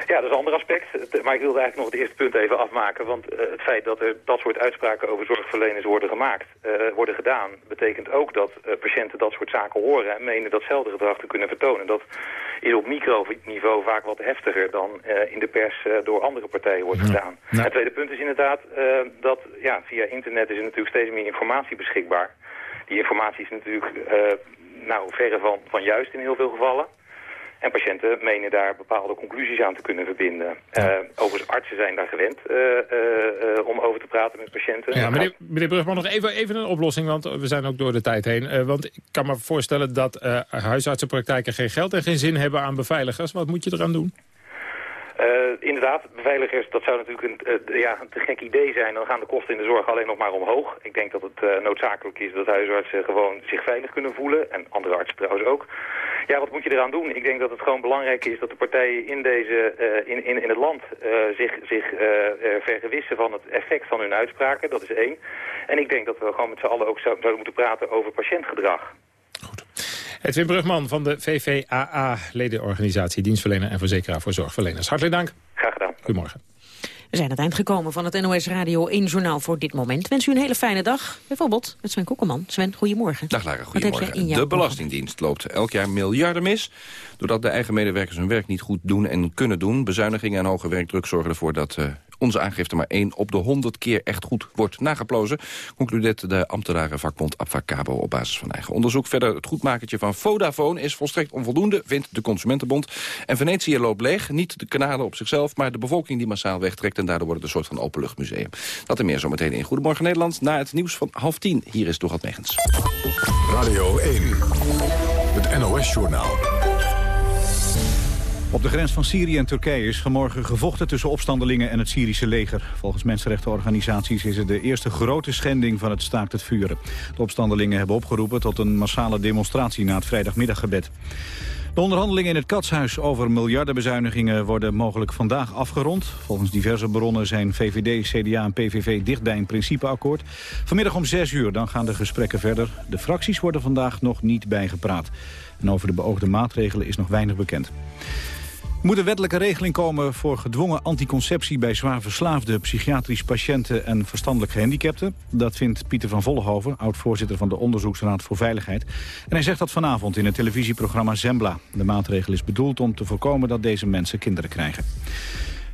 Ja, dat is een ander aspect. Maar ik wilde eigenlijk nog het eerste punt even afmaken. Want uh, het feit dat er dat soort uitspraken over zorgverleners worden gemaakt, uh, worden gedaan, betekent ook dat uh, patiënten dat soort zaken horen en menen datzelfde gedrag te kunnen vertonen. Dat is op microniveau vaak wat heftiger dan in de pers door andere partijen wordt gedaan. Ja. Het tweede punt is inderdaad dat ja, via internet is er natuurlijk steeds meer informatie beschikbaar Die informatie is natuurlijk nou, verre van, van juist in heel veel gevallen. En patiënten menen daar bepaalde conclusies aan te kunnen verbinden. Uh, overigens, artsen zijn daar gewend uh, uh, om over te praten met patiënten.
Ja, meneer, meneer Brugman, nog even, even een oplossing, want we zijn ook door de tijd heen. want ik kan me voorstellen dat huisartsenpraktijken geen geld en geen zin hebben aan beveiligers. Wat moet je eraan doen?
Uh, inderdaad, beveiligers, dat zou natuurlijk een, uh, ja, een te gek idee zijn. Dan gaan de kosten in de zorg alleen nog maar omhoog. Ik denk dat het uh, noodzakelijk is dat huisartsen gewoon zich veilig kunnen voelen. En andere artsen trouwens ook. Ja, wat moet je eraan doen? Ik denk dat het gewoon belangrijk is dat de partijen in, deze, in, in, in het land zich, zich vergewissen van het effect van hun uitspraken. Dat is één. En ik denk dat we gewoon met z'n allen ook zouden moeten praten over patiëntgedrag.
Edwin Brugman van de VVAA, ledenorganisatie Dienstverlener en Verzekeraar voor Zorgverleners. Hartelijk dank.
Graag gedaan.
Goedemorgen.
We zijn aan het eind gekomen van het NOS Radio 1 Journaal voor dit moment. Wens u een hele fijne dag. Bijvoorbeeld met Sven Kokkelman. Sven, goedemorgen.
Dag Lara, goedemorgen. De Belastingdienst loopt elk jaar miljarden mis... doordat de eigen medewerkers hun werk niet goed doen en kunnen doen. Bezuinigingen en hoge werkdruk zorgen ervoor dat uh, onze aangifte maar één op de 100 keer echt goed wordt nageplozen. Concludeert de ambtenarenvakbond Abfacabo op basis van eigen onderzoek. Verder het goedmakertje van Vodafone is volstrekt onvoldoende, vindt de Consumentenbond. En Venetië loopt leeg, niet de kanalen op zichzelf, maar de bevolking die massaal wegtrekt. En daardoor wordt het een soort van openluchtmuseum. Dat en meer zometeen in Goedemorgen Nederland. Na het nieuws van half tien. Hier is Dorot Megens.
Radio 1, het NOS-journaal.
Op de grens van Syrië en Turkije is vanmorgen gevochten tussen opstandelingen en het Syrische leger. Volgens mensenrechtenorganisaties is het de eerste grote schending van het staakt het vuren. De opstandelingen hebben opgeroepen tot een massale demonstratie na het vrijdagmiddaggebed. De onderhandelingen in het Katshuis over miljardenbezuinigingen worden mogelijk vandaag afgerond. Volgens diverse bronnen zijn VVD, CDA en PVV dicht bij een principeakkoord. Vanmiddag om 6 uur dan gaan de gesprekken verder. De fracties worden vandaag nog niet bijgepraat. En over de beoogde maatregelen is nog weinig bekend. Moet een wettelijke regeling komen voor gedwongen anticonceptie... bij zwaar verslaafde psychiatrisch patiënten en verstandelijk gehandicapten. Dat vindt Pieter van Vollenhoven, oud-voorzitter van de Onderzoeksraad voor Veiligheid. En hij zegt dat vanavond in het televisieprogramma Zembla. De maatregel is bedoeld om te voorkomen dat deze mensen kinderen krijgen.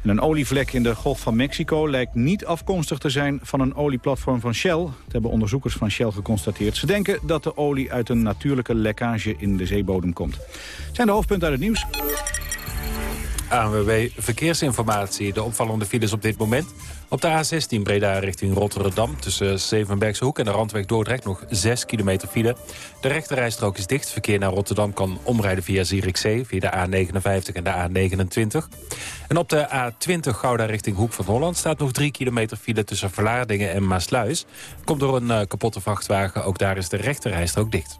En een olievlek in de Golf van Mexico lijkt niet afkomstig te zijn van een olieplatform van Shell. Dat hebben onderzoekers van Shell geconstateerd. Ze denken dat de olie uit een natuurlijke lekkage in de zeebodem komt. Het zijn de hoofdpunten uit het nieuws.
ANWB Verkeersinformatie. De opvallende files op dit moment. Op de A16 Breda richting Rotterdam tussen Zevenbergse Hoek en de Randweg Dordrecht nog 6 kilometer file. De rechterrijstrook is dicht. Verkeer naar Rotterdam kan omrijden via Zierikzee, via de A59 en de A29. En op de A20 Gouda richting Hoek van Holland staat nog 3 kilometer file tussen Vlaardingen en Maasluis. Komt door een uh, kapotte vrachtwagen, ook daar is de rechterrijstrook dicht.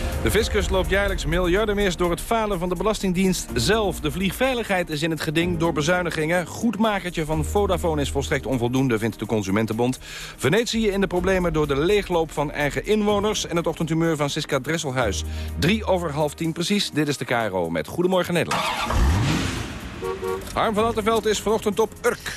De fiscus loopt jaarlijks miljarden mis door het falen van de Belastingdienst zelf. De vliegveiligheid is in het geding door bezuinigingen. Goedmakertje van Vodafone is volstrekt onvoldoende, vindt de Consumentenbond. Venetië in de problemen door de leegloop van eigen inwoners... en het ochtendhumeur van Siska Dresselhuis. Drie over half tien precies. Dit is de KRO met Goedemorgen Nederland. Harm van Attenveld is vanochtend op Urk.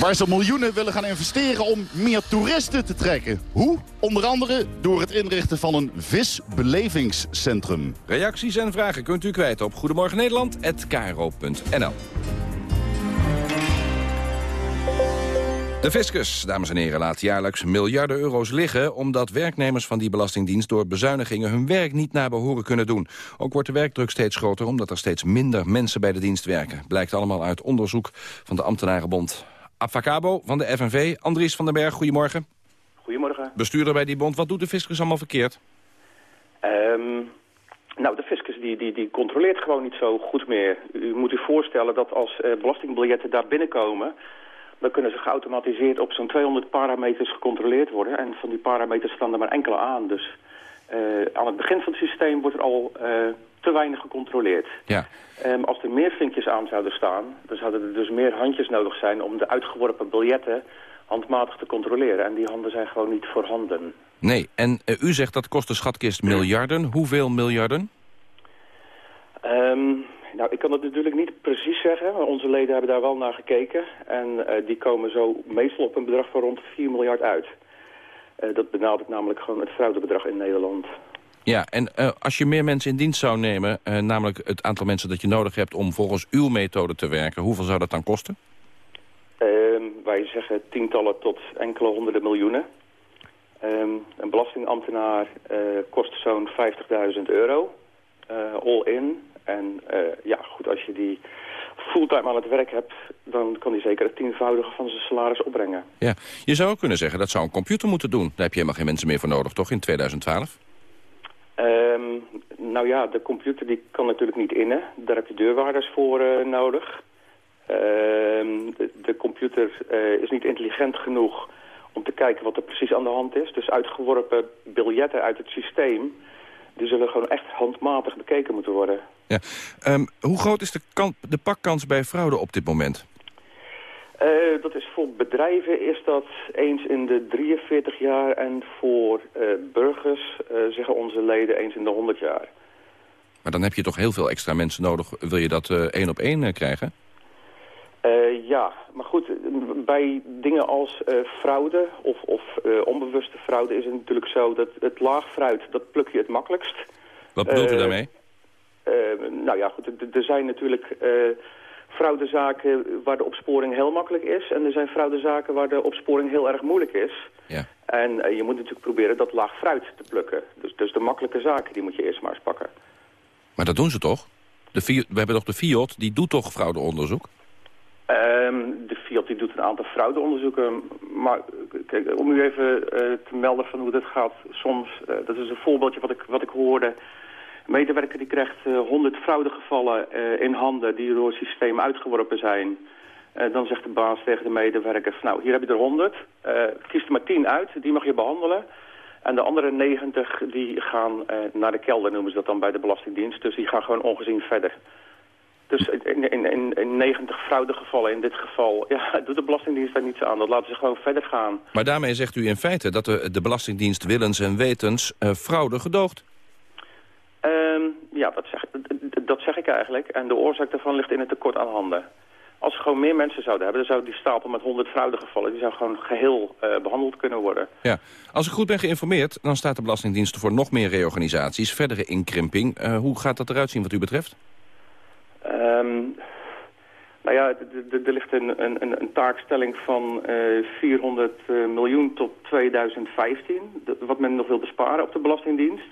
Waar ze miljoenen willen gaan investeren om meer toeristen te trekken. Hoe? Onder andere door het inrichten van een visbelevingscentrum.
Reacties en vragen kunt u kwijt op goedemorgennederland.nl. De fiscus, dames en heren, laat jaarlijks miljarden euro's liggen... omdat werknemers van die belastingdienst door bezuinigingen hun werk niet naar behoren kunnen doen. Ook wordt de werkdruk steeds groter omdat er steeds minder mensen bij de dienst werken. Blijkt allemaal uit onderzoek van de ambtenarenbond. Avacabo van de FNV. Andries van den Berg, goedemorgen.
Goedemorgen.
Bestuurder bij die bond. Wat doet de fiscus allemaal verkeerd?
Um, nou, de fiscus die, die, die controleert gewoon niet zo goed meer. U moet u voorstellen dat als uh, belastingbiljetten daar binnenkomen... dan kunnen ze geautomatiseerd op zo'n 200 parameters gecontroleerd worden. En van die parameters staan er maar enkele aan. Dus uh, aan het begin van het systeem wordt er al uh, te weinig gecontroleerd.
Ja.
Um, als er meer vinkjes aan zouden staan, dan zouden er dus meer handjes nodig zijn om de uitgeworpen biljetten handmatig te controleren. En die handen zijn gewoon niet voorhanden.
Nee, en uh, u zegt dat kost de schatkist miljarden. Hoeveel miljarden?
Um, nou, ik kan het natuurlijk niet precies zeggen. Maar onze leden hebben daar wel naar gekeken. En eh, die komen zo meestal op een bedrag van rond 4 miljard uit. Uh, dat benadert namelijk gewoon het fraudebedrag in Nederland.
Ja, en uh, als je meer mensen in dienst zou nemen... namelijk het aantal mensen dat je nodig hebt om volgens uw methode te werken... hoeveel zou dat dan kosten?
Ehm, wij zeggen tientallen tot enkele honderden miljoenen. Um, een belastingambtenaar kost zo'n 50.000 euro, all in. En ja, goed, als je die fulltime aan het werk hebt... dan kan die zeker het tienvoudige van zijn salaris opbrengen.
Ja, je zou ook kunnen zeggen dat zou een computer moeten doen. Daar heb je helemaal geen mensen meer voor nodig, toch, in 2012?
Um, nou ja, de computer die kan natuurlijk niet innen. Daar heb je deurwaarders voor uh, nodig. Um, de, computer uh, is niet intelligent genoeg om te kijken wat er precies aan de hand is. Dus uitgeworpen biljetten uit het systeem die zullen gewoon echt handmatig bekeken moeten worden.
Ja. Um, hoe groot is de, de pakkans bij fraude op dit moment?
Uh, dat is voor bedrijven is dat eens in de 43 jaar en voor uh, burgers uh, zeggen onze leden eens in de 100 jaar.
Maar dan heb je toch heel veel extra mensen nodig. Wil je dat één op één krijgen?
Ja, maar goed, bij dingen als fraude of, of onbewuste fraude is het natuurlijk zo dat het laag fruit, dat pluk je het makkelijkst.
Wat bedoelt u daarmee?
nou ja, goed, er zijn natuurlijk fraudezaken waar de opsporing heel makkelijk is. En er zijn fraudezaken waar de opsporing heel erg moeilijk is.
Ja.
En je moet natuurlijk proberen dat laag fruit te plukken. Dus, dus de makkelijke zaken, die moet je eerst maar eens pakken.
Maar dat doen ze toch? De, we hebben toch de FIOD, die doet toch fraudeonderzoek?
Um, de Fiat die doet een aantal fraudeonderzoeken. Maar kijk, om u even uh, te melden van hoe dit gaat. Soms, uh, dat is een voorbeeldje wat ik, wat ik hoorde. Medewerker die krijgt uh, 100 fraudegevallen in handen die door het systeem uitgeworpen zijn. dan zegt de baas tegen de medewerker, nou hier heb je er 100. kies er maar 10 uit, die mag je behandelen. En de andere 90 die gaan naar de kelder, noemen ze dat dan bij de Belastingdienst. Dus die gaan gewoon ongezien verder. Dus in, in, in, in 90 fraudegevallen in dit geval, [laughs] ja, doet de Belastingdienst daar niets aan. Dat laten ze gewoon verder gaan.
Maar daarmee zegt u in feite dat de, de Belastingdienst willens en wetens fraude gedoogt?
Um, ja, dat zeg, dat zeg ik eigenlijk. En de oorzaak daarvan ligt in het tekort aan handen. Als we gewoon meer mensen zouden hebben, dan zou die stapel met 100 fraudegevallen, die zou gewoon geheel uh, behandeld kunnen worden.
Ja, als ik goed ben geïnformeerd, dan staat de Belastingdienst voor nog meer reorganisaties, verdere inkrimping. Uh, hoe gaat dat eruit zien wat u betreft?
Um, nou ja, er ligt een, een, een, taakstelling van uh, 400 uh, miljoen tot 2015. Wat men nog wil besparen op de Belastingdienst.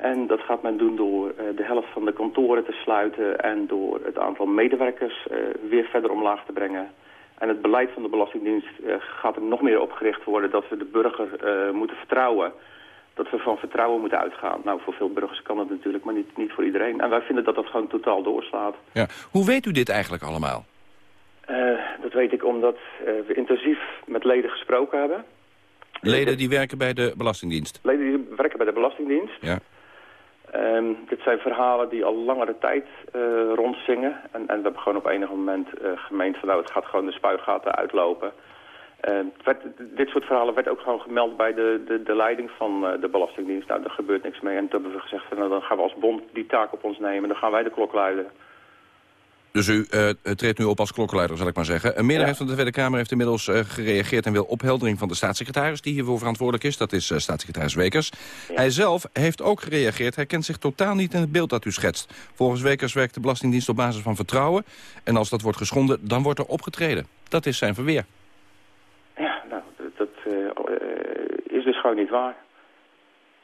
En dat gaat men doen door uh, de helft van de kantoren te sluiten... en door het aantal medewerkers uh, weer verder omlaag te brengen. En het beleid van de Belastingdienst uh, gaat er nog meer op gericht worden... dat we de burger moeten vertrouwen dat we van vertrouwen moeten uitgaan. Nou, voor veel burgers kan dat natuurlijk, maar niet, niet voor iedereen. En wij vinden dat dat gewoon totaal doorslaat.
Ja. Hoe weet u dit eigenlijk allemaal?
Uh, dat weet ik omdat we intensief met leden gesproken hebben.
Leden die werken bij de Belastingdienst?
Leden die werken bij de Belastingdienst.
Ja.
Um, dit zijn verhalen die al langere tijd uh, rondzingen. En, en we hebben gewoon op enig moment gemeend van nou, het gaat gewoon de spuigaten uitlopen. Uh, werd, dit soort verhalen werd ook gewoon gemeld bij de, de, de leiding van uh, de Belastingdienst. Nou, daar gebeurt niks mee. En toen hebben we gezegd, van, nou, dan gaan we als bond die taak op ons nemen. Dan gaan wij de klok luiden.
Dus u uh, treedt nu op als klokkenluider, zal ik maar zeggen. Een meerderheid ja. van de Tweede Kamer heeft inmiddels uh, gereageerd... en wil opheldering van de staatssecretaris die hiervoor verantwoordelijk is. Dat is uh, staatssecretaris Wekers. Ja. Hij zelf heeft ook gereageerd. Hij kent zich totaal niet in het beeld dat u schetst. Volgens Wekers werkt de Belastingdienst op basis van vertrouwen. En als dat wordt geschonden, dan wordt er opgetreden. Dat is zijn verweer.
is dus gewoon niet waar.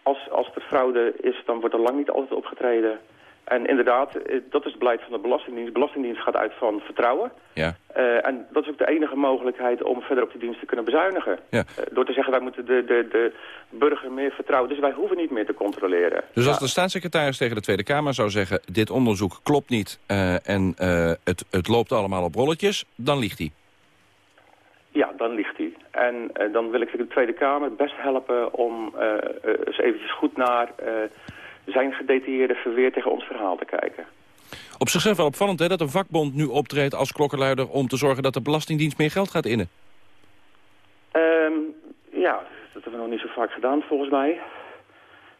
Als, als er fraude is, dan wordt er lang niet altijd opgetreden. En inderdaad, dat is het beleid van de Belastingdienst. De Belastingdienst gaat uit van vertrouwen.
Ja.
Uh, en dat is ook de enige mogelijkheid om verder op die dienst te kunnen bezuinigen.
Ja.
Uh, door te zeggen, wij moeten de, de, de burger meer vertrouwen. Dus wij hoeven niet meer te controleren.
Dus als de staatssecretaris tegen de Tweede Kamer zou zeggen... dit onderzoek klopt niet uh, en het, het loopt allemaal op rolletjes, dan ligt hij.
Ja, dan ligt hij. En dan wil ik de Tweede Kamer best helpen om eens eventjes goed naar zijn gedetailleerde verweer tegen ons verhaal te kijken.
Op zichzelf wel opvallend hè, dat een vakbond nu optreedt als klokkenluider... om te zorgen dat de Belastingdienst meer geld gaat innen.
Um, ja, dat hebben we nog niet zo vaak gedaan volgens mij.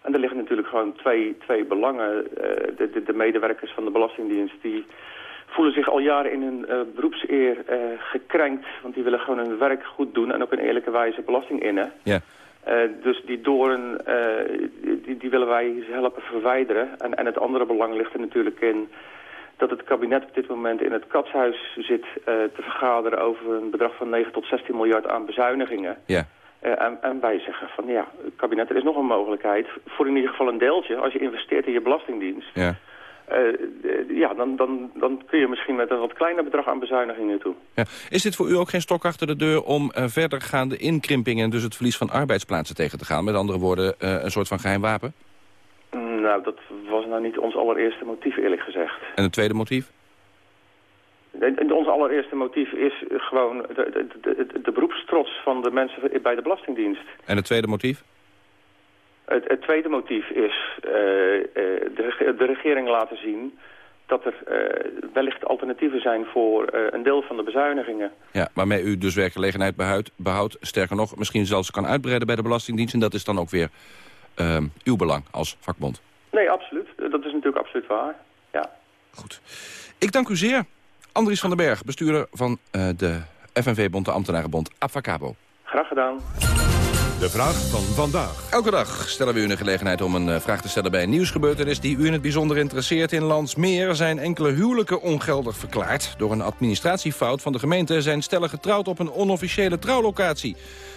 En er liggen natuurlijk gewoon twee, twee belangen. de, de, de medewerkers van de Belastingdienst die voelen zich al jaren in hun uh, beroepseer uh, gekrenkt. Want die willen gewoon hun werk goed doen en op een eerlijke wijze belasting innen.
Ja.
Uh, dus die doren, die, die, willen wij helpen verwijderen. En, en het andere belang ligt er natuurlijk in dat het kabinet op dit moment in het katshuis zit te vergaderen over een bedrag van 9 tot 16 miljard aan bezuinigingen.
Ja.
En, en, wij zeggen van ja, kabinet, er is nog een mogelijkheid voor in ieder geval een deeltje als je investeert in je belastingdienst.
Ja.
Uh, ja, dan, dan, dan kun je misschien met een wat kleiner bedrag aan bezuinigingen toe.
Ja. Is dit voor u ook geen stok achter de deur om uh, verdergaande inkrimpingen... en dus het verlies van arbeidsplaatsen tegen te gaan? Met andere woorden, uh, een soort van geheim wapen?
Nou, dat was nou niet ons allereerste motief, eerlijk gezegd.
En het tweede motief?
Ons allereerste motief is gewoon de, de, de, de beroepstrots van de mensen bij de Belastingdienst.
En het tweede motief?
Het, het tweede motief is uh, de, de, regering laten zien dat er uh, wellicht alternatieven zijn voor een deel van de bezuinigingen.
Ja, waarmee u dus werkgelegenheid behoudt, behoudt, sterker nog, misschien zelfs kan uitbreiden bij de Belastingdienst. En dat is dan ook weer ehm, uw belang als vakbond.
Nee, absoluut. Dat is natuurlijk absoluut waar, ja.
Goed. Ik dank u zeer. Andries van den Berg, bestuurder van de FNV-bond, de Ambtenarenbond, Abfacabo.
Graag gedaan.
De vraag van vandaag.
Elke dag stellen we u een gelegenheid om een vraag te stellen bij een nieuwsgebeurtenis die u in het bijzonder interesseert. In Landsmeer zijn enkele huwelijken ongeldig verklaard. Door een administratiefout van de gemeente zijn stellen getrouwd op een onofficiële trouwlocatie.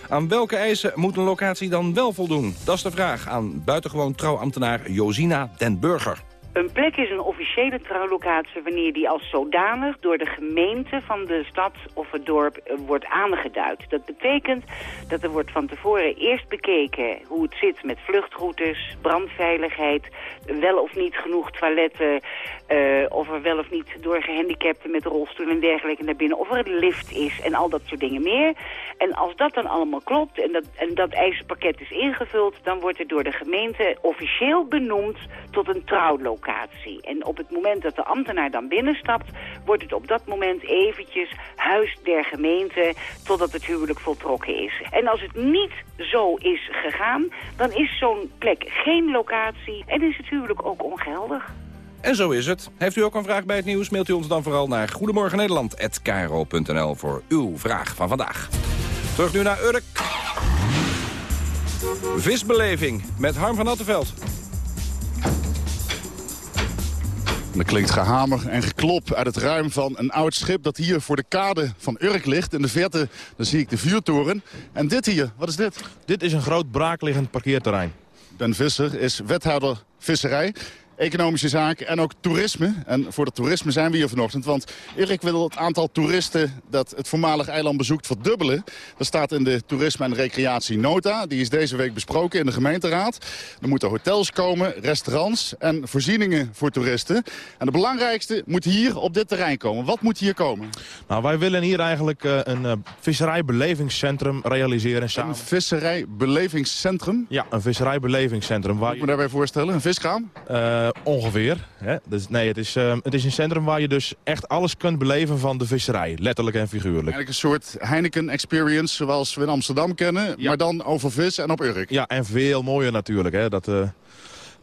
Aan welke eisen moet een locatie dan wel voldoen? Dat is de vraag aan buitengewoon trouwambtenaar Josina den Burger.
Een plek is een officiële trouwlocatie wanneer die als zodanig door de gemeente van de stad of het dorp eh, wordt aangeduid. Dat betekent dat er wordt van tevoren eerst bekeken hoe het zit met vluchtroutes, brandveiligheid, wel of niet genoeg toiletten, uh, of er wel of niet door gehandicapten met rolstoel en dergelijke naar binnen, of er een lift is en al dat soort dingen meer. En als dat dan allemaal klopt en dat, en dat eisenpakket is ingevuld, dan wordt het door de gemeente officieel benoemd tot een trouwlocatie. En op het moment dat de ambtenaar dan binnenstapt, wordt het op dat moment eventjes huis der gemeente totdat het huwelijk voltrokken is. En als het niet zo is gegaan, dan is zo'n plek geen locatie en is het huwelijk ook ongeldig.
En zo is het. Heeft u ook een vraag bij het nieuws, mailt u ons dan vooral naar goedemorgennederland.kro.nl voor uw vraag van vandaag. Terug nu naar Urk. Visbeleving met Harm van Attenveld.
Er klinkt gehamer en geklop uit het ruim van een oud schip... dat hier voor de kade van Urk ligt. In de verte dan zie ik de vuurtoren. En dit hier, wat is dit?
Dit is een groot braakliggend parkeerterrein.
Ben Visser is wethouder visserij economische zaken en ook toerisme. En voor dat toerisme zijn we hier vanochtend. Want Erik wil het aantal toeristen dat het voormalig eiland bezoekt verdubbelen. Dat staat in de toerisme- en recreatienota. Die is deze week besproken in de gemeenteraad. Er moeten hotels komen, restaurants en voorzieningen voor toeristen. En de belangrijkste moet hier op dit terrein komen. Wat moet hier komen?
Nou, wij willen hier eigenlijk uh, een uh, visserijbelevingscentrum realiseren.
Samen. Een visserijbelevingscentrum?
Ja, een visserijbelevingscentrum.
Waar Moet ik me daarbij voorstellen? Een viskraam?
Uh, ongeveer. Hè? Dus, nee, het is, uh, het is een centrum waar je dus echt alles kunt beleven van de visserij. Letterlijk en figuurlijk.
Eigenlijk een soort Heineken-experience zoals we in Amsterdam kennen. Ja. Maar dan over vis en op Urk.
Ja, en veel mooier natuurlijk. Hè? Dat, uh,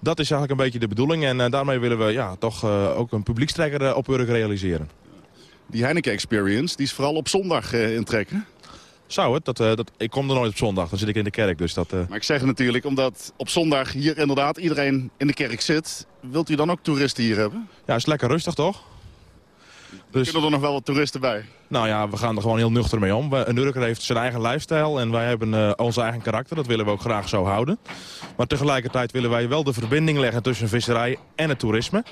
dat is eigenlijk een beetje de bedoeling. En uh, daarmee willen we ja, toch ook een publiekstrekker op Urk realiseren.
Die Heineken-experience die is vooral op zondag in trekken.
Zou het? Dat, uh, dat, ik kom er nooit op zondag, dan zit ik in de kerk. Dus dat, uh...
Maar ik zeg het natuurlijk, omdat op zondag hier inderdaad iedereen in de kerk zit. Wilt u dan ook toeristen hier hebben?
Ja, is lekker rustig toch?
Dus... Kunnen er nog wel wat toeristen bij?
Nou ja, we gaan er gewoon heel nuchter mee om. Een Urker heeft zijn eigen lifestyle en wij hebben uh, ons eigen karakter. Dat willen we ook graag zo houden. Maar tegelijkertijd willen wij wel de verbinding leggen tussen visserij en het toerisme.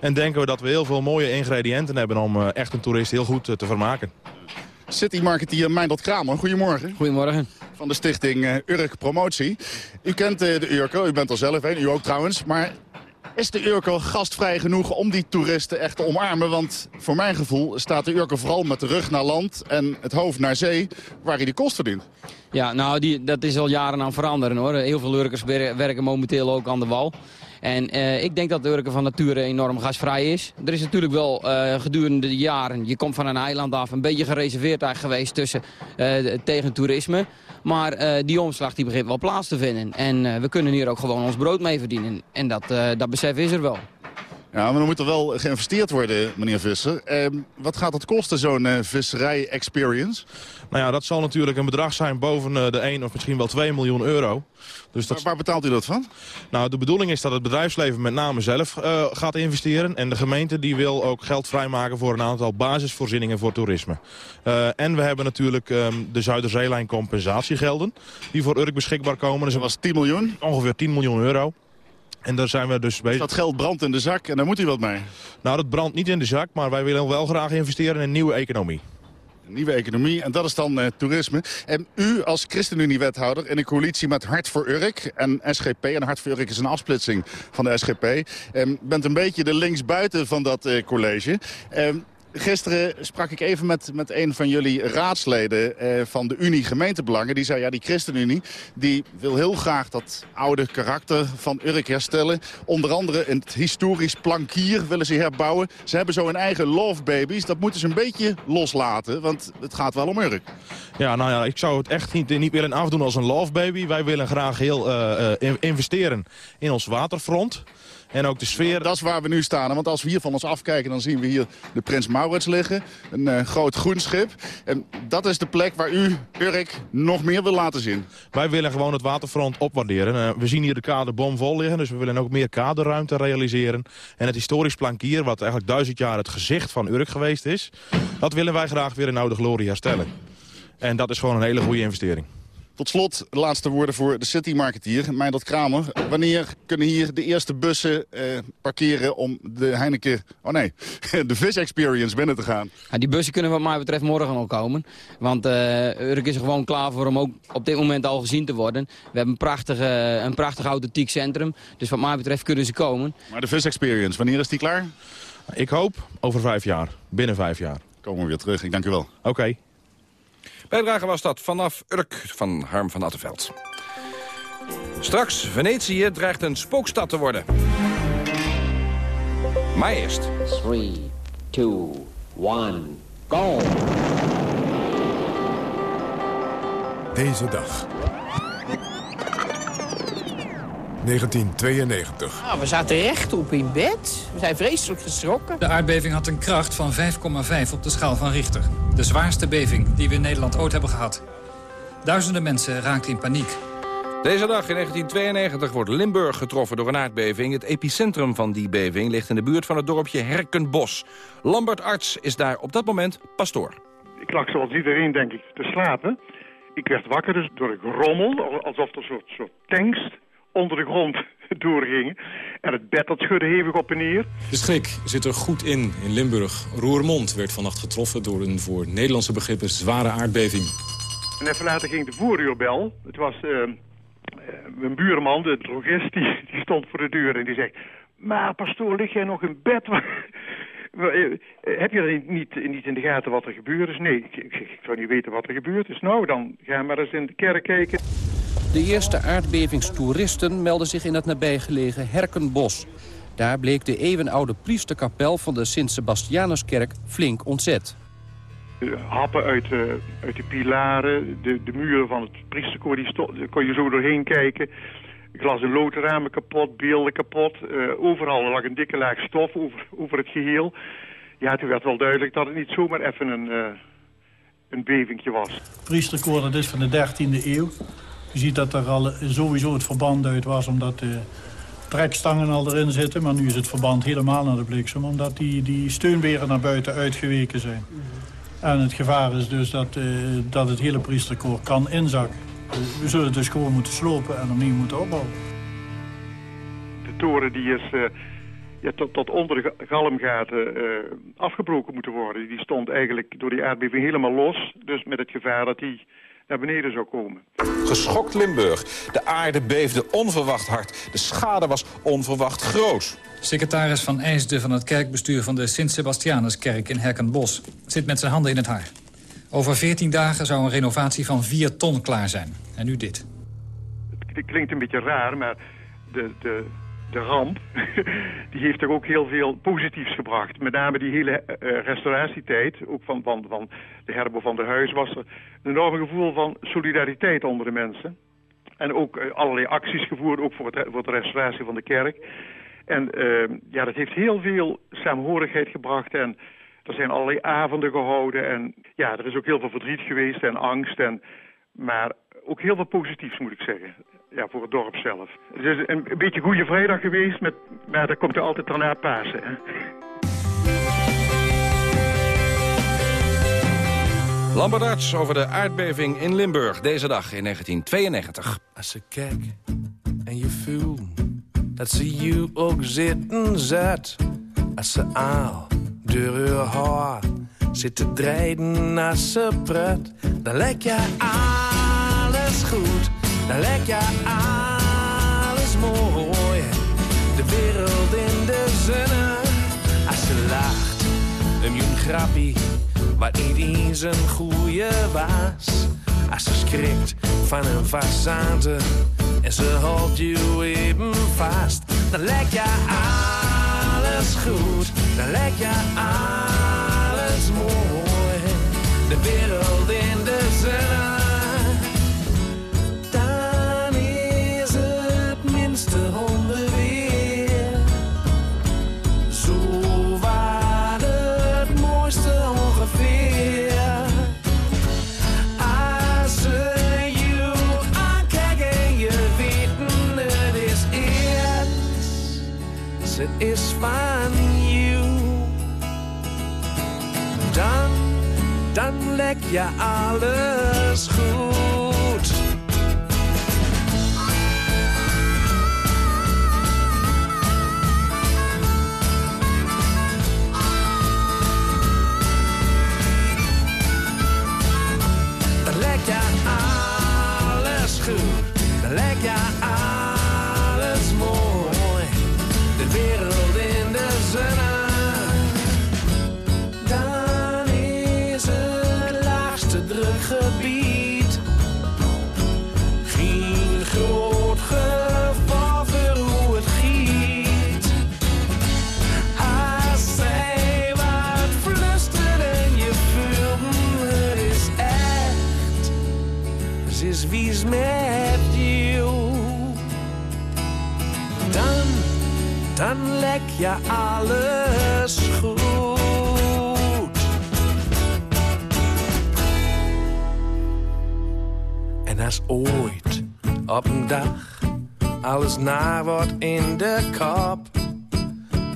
En denken we dat we heel veel mooie ingrediënten hebben om echt een toerist heel goed te vermaken.
City Marketeer Meindert Kramer. Goedemorgen.
Goedemorgen.
Van de stichting uh, Urk Promotie. U kent uh, de Urkel, u bent er zelf een, u ook trouwens. Maar is de Urkel gastvrij genoeg om die toeristen echt te omarmen? Want voor mijn gevoel staat de Urkel vooral met de rug naar land en het hoofd naar zee... waar hij de kost verdient.
Ja, nou, die, dat is al jaren aan veranderen hoor. Heel veel Urkers werken momenteel ook aan de wal. En ik denk dat Urken van nature enorm gasvrij is. Er is natuurlijk wel gedurende de jaren, je komt van een eiland af, een beetje gereserveerd geweest tussen, tegen toerisme. Maar die omslag die begint wel plaats te vinden. En we kunnen hier ook gewoon ons brood mee verdienen. En dat, dat besef is er wel.
Ja, maar dan moet er wel geïnvesteerd worden, meneer Visser. Eh, wat gaat dat kosten, zo'n uh, visserij-experience?
Nou ja, dat zal natuurlijk een bedrag zijn boven uh, de 1 of misschien wel 2 miljoen euro.
Dus dat... waar, betaalt u dat van?
Nou, de bedoeling is dat het bedrijfsleven met name zelf uh, gaat investeren. En de gemeente die wil ook geld vrijmaken voor een aantal basisvoorzieningen voor toerisme. Uh, en we hebben natuurlijk um, de Zuiderzeelijn compensatiegelden die voor Urk beschikbaar komen.
Dus dat was 10 miljoen?
Ongeveer 10 miljoen euro. En daar zijn we dus bezig.
Dat geld brandt in de zak en daar moet u wat mee.
Nou, dat brandt niet in de zak, maar wij willen wel graag investeren in een nieuwe economie.
Een nieuwe economie, en dat is dan uh, toerisme. En u als ChristenUnie-wethouder in een coalitie met Hart voor Urk en SGP... en Hart voor Urk is een afsplitsing van de SGP... Um, bent een beetje de linksbuiten van dat uh, college. Um, Gisteren sprak ik even met, met een van jullie raadsleden eh, van de Unie Gemeentebelangen. Die zei, ja, die ChristenUnie die wil heel graag dat oude karakter van Urk herstellen. Onder andere het historisch plankier willen ze herbouwen. Ze hebben zo een eigen love babies. Dat moeten ze een beetje loslaten, want het gaat wel om Urk.
Ja, nou ja, ik zou het echt niet, niet willen afdoen als een love baby. Wij willen graag heel uh, uh, investeren in ons waterfront. En ook de sfeer...
Dat is waar we nu staan. Want als we hier van ons afkijken, dan zien we hier de Prins Maurits liggen. Een uh, groot groen schip. En dat is de plek waar u, Urk, nog meer wil laten zien.
Wij willen gewoon het waterfront opwaarderen. Uh, we zien hier de kade bomvol liggen, dus we willen ook meer kaderruimte realiseren. En het historisch plankier, wat eigenlijk duizend jaar het gezicht van Urk geweest is... dat willen wij graag weer in oude glorie herstellen. En dat is gewoon een hele goede investering.
Tot slot, de laatste woorden voor de City Marketeer, Meindert Kramer. Wanneer kunnen hier de eerste bussen eh, parkeren om de Heineken... Oh nee, [laughs] de Fish Experience binnen te gaan?
Ja, die bussen kunnen wat mij betreft morgen al komen. Want uh, Urk is er gewoon klaar voor om ook op dit moment al gezien te worden. We hebben een prachtig, een prachtig authentiek centrum. Dus wat mij betreft kunnen ze komen.
Maar de Fish Experience, wanneer is die klaar?
Ik hoop over vijf jaar. Binnen vijf jaar.
Komen we weer terug. Ik dank u wel.
Oké.
Bijdrage was dat vanaf Urk van Harm van Attenveld. Straks, Venetië dreigt een spookstad te worden. Maar eerst... 3, 2, 1, go!
Deze dag. 1992.
Nou, we zaten rechtop in bed. We zijn vreselijk geschrokken.
De aardbeving had een kracht van 5,5 op de schaal van Richter. De zwaarste beving die we in Nederland ooit hebben gehad. Duizenden mensen raakten in paniek.
Deze dag in 1992 wordt Limburg getroffen door een aardbeving. Het epicentrum van die beving ligt in de buurt van het dorpje Herkenbos. Lambert Arts is daar op dat moment pastoor.
Ik lag zoals iedereen, denk ik, te slapen. Ik werd wakker dus door een grommel, alsof er een soort, soort tanks onder de grond [laughs] doorgingen. En het bed dat schudde hevig op en neer.
De schrik zit er goed in in Limburg. Roermond werd vannacht getroffen door een voor Nederlandse begrippen zware aardbeving.
En even later ging de vooruurbel. Het was uh, mijn buurman, de drogist, die, die stond voor de deur en die zegt... Maar pastoor, lig jij nog in bed? [laughs] Eh, heb je niet, niet in de gaten wat er gebeurd is? Nee, ik, ik, ik zou niet weten wat er gebeurd is. Nou, dan ga maar eens in de kerk kijken.
De eerste aardbevingstoeristen melden zich in het nabijgelegen Herkenbos. Daar bleek de eeuwenoude priesterkapel van de Sint-Sebastianuskerk flink ontzet.
Happen uit de, uit de pilaren, de, de muren van het priesterkoor, die kon je zo doorheen kijken. Glas- en loodramen kapot, beelden kapot. Uh, overal lag een dikke laag stof over, over het geheel. Ja, toen werd wel duidelijk dat het niet zomaar even een, uh, een bevingje was.
Priesterkoor, dat is van de 13e eeuw. Je ziet dat er al sowieso het verband uit was, omdat de trekstangen al erin zitten. Maar nu is het verband helemaal naar de bliksem, omdat die, die steunberen naar buiten uitgeweken zijn. En het gevaar is dus dat, dat het hele priesterkoor kan inzakken. We zullen het dus gewoon moeten slopen en opnieuw moeten opbouwen.
De toren die is uh, ja, tot, tot onder de galmgaten uh, afgebroken moeten worden. Die stond eigenlijk door die aardbeving helemaal los. Dus met het gevaar dat die naar beneden zou komen.
Geschokt Limburg. De aarde beefde onverwacht hard. De schade was onverwacht groot.
Secretaris van IJsde van het kerkbestuur van de Sint-Sebastianuskerk in Herkenbos... zit met zijn handen in het haar. Over 14 dagen zou een renovatie van 4 ton klaar zijn. En nu dit.
Het klinkt een beetje raar, maar de, de de ramp, [laughs] die heeft toch ook heel veel positiefs gebracht. Met name die hele uh, restauratietijd, ook van, van, van de herbouw van de huis, was er een enorm gevoel van solidariteit onder de mensen. En ook uh, allerlei acties gevoerd, ook voor, het, voor de restauratie van de kerk. En uh, ja, dat heeft heel veel saamhorigheid gebracht en er zijn allerlei avonden gehouden. En ja, er is ook heel veel verdriet geweest en angst. En, maar ook heel veel positiefs, moet ik zeggen. Ja, voor het dorp zelf. Het is een, een beetje goede vrijdag geweest, met, maar dat komt er altijd daarna Pasen. Hè.
Lambertarts over de aardbeving in Limburg deze dag in 1992.
Als ze kijk en je voelt dat ze je ook zitten zet. Als ze aal door haar zit te draaien als ze pret. Dan lijkt je alles goed, dan lijkt je alles mooi. De wereld in de zonne, als ze lacht, een jong grappie, wat niet eens een goeie was. Als ze schrikt van een façade en ze houdt je even vast, dan lijkt je alles goed, dan lijkt je alles mooi. De wereld in is van you. Dan, dan lek je alles je alles goed. En als ooit op een dag alles naar wordt in de kop,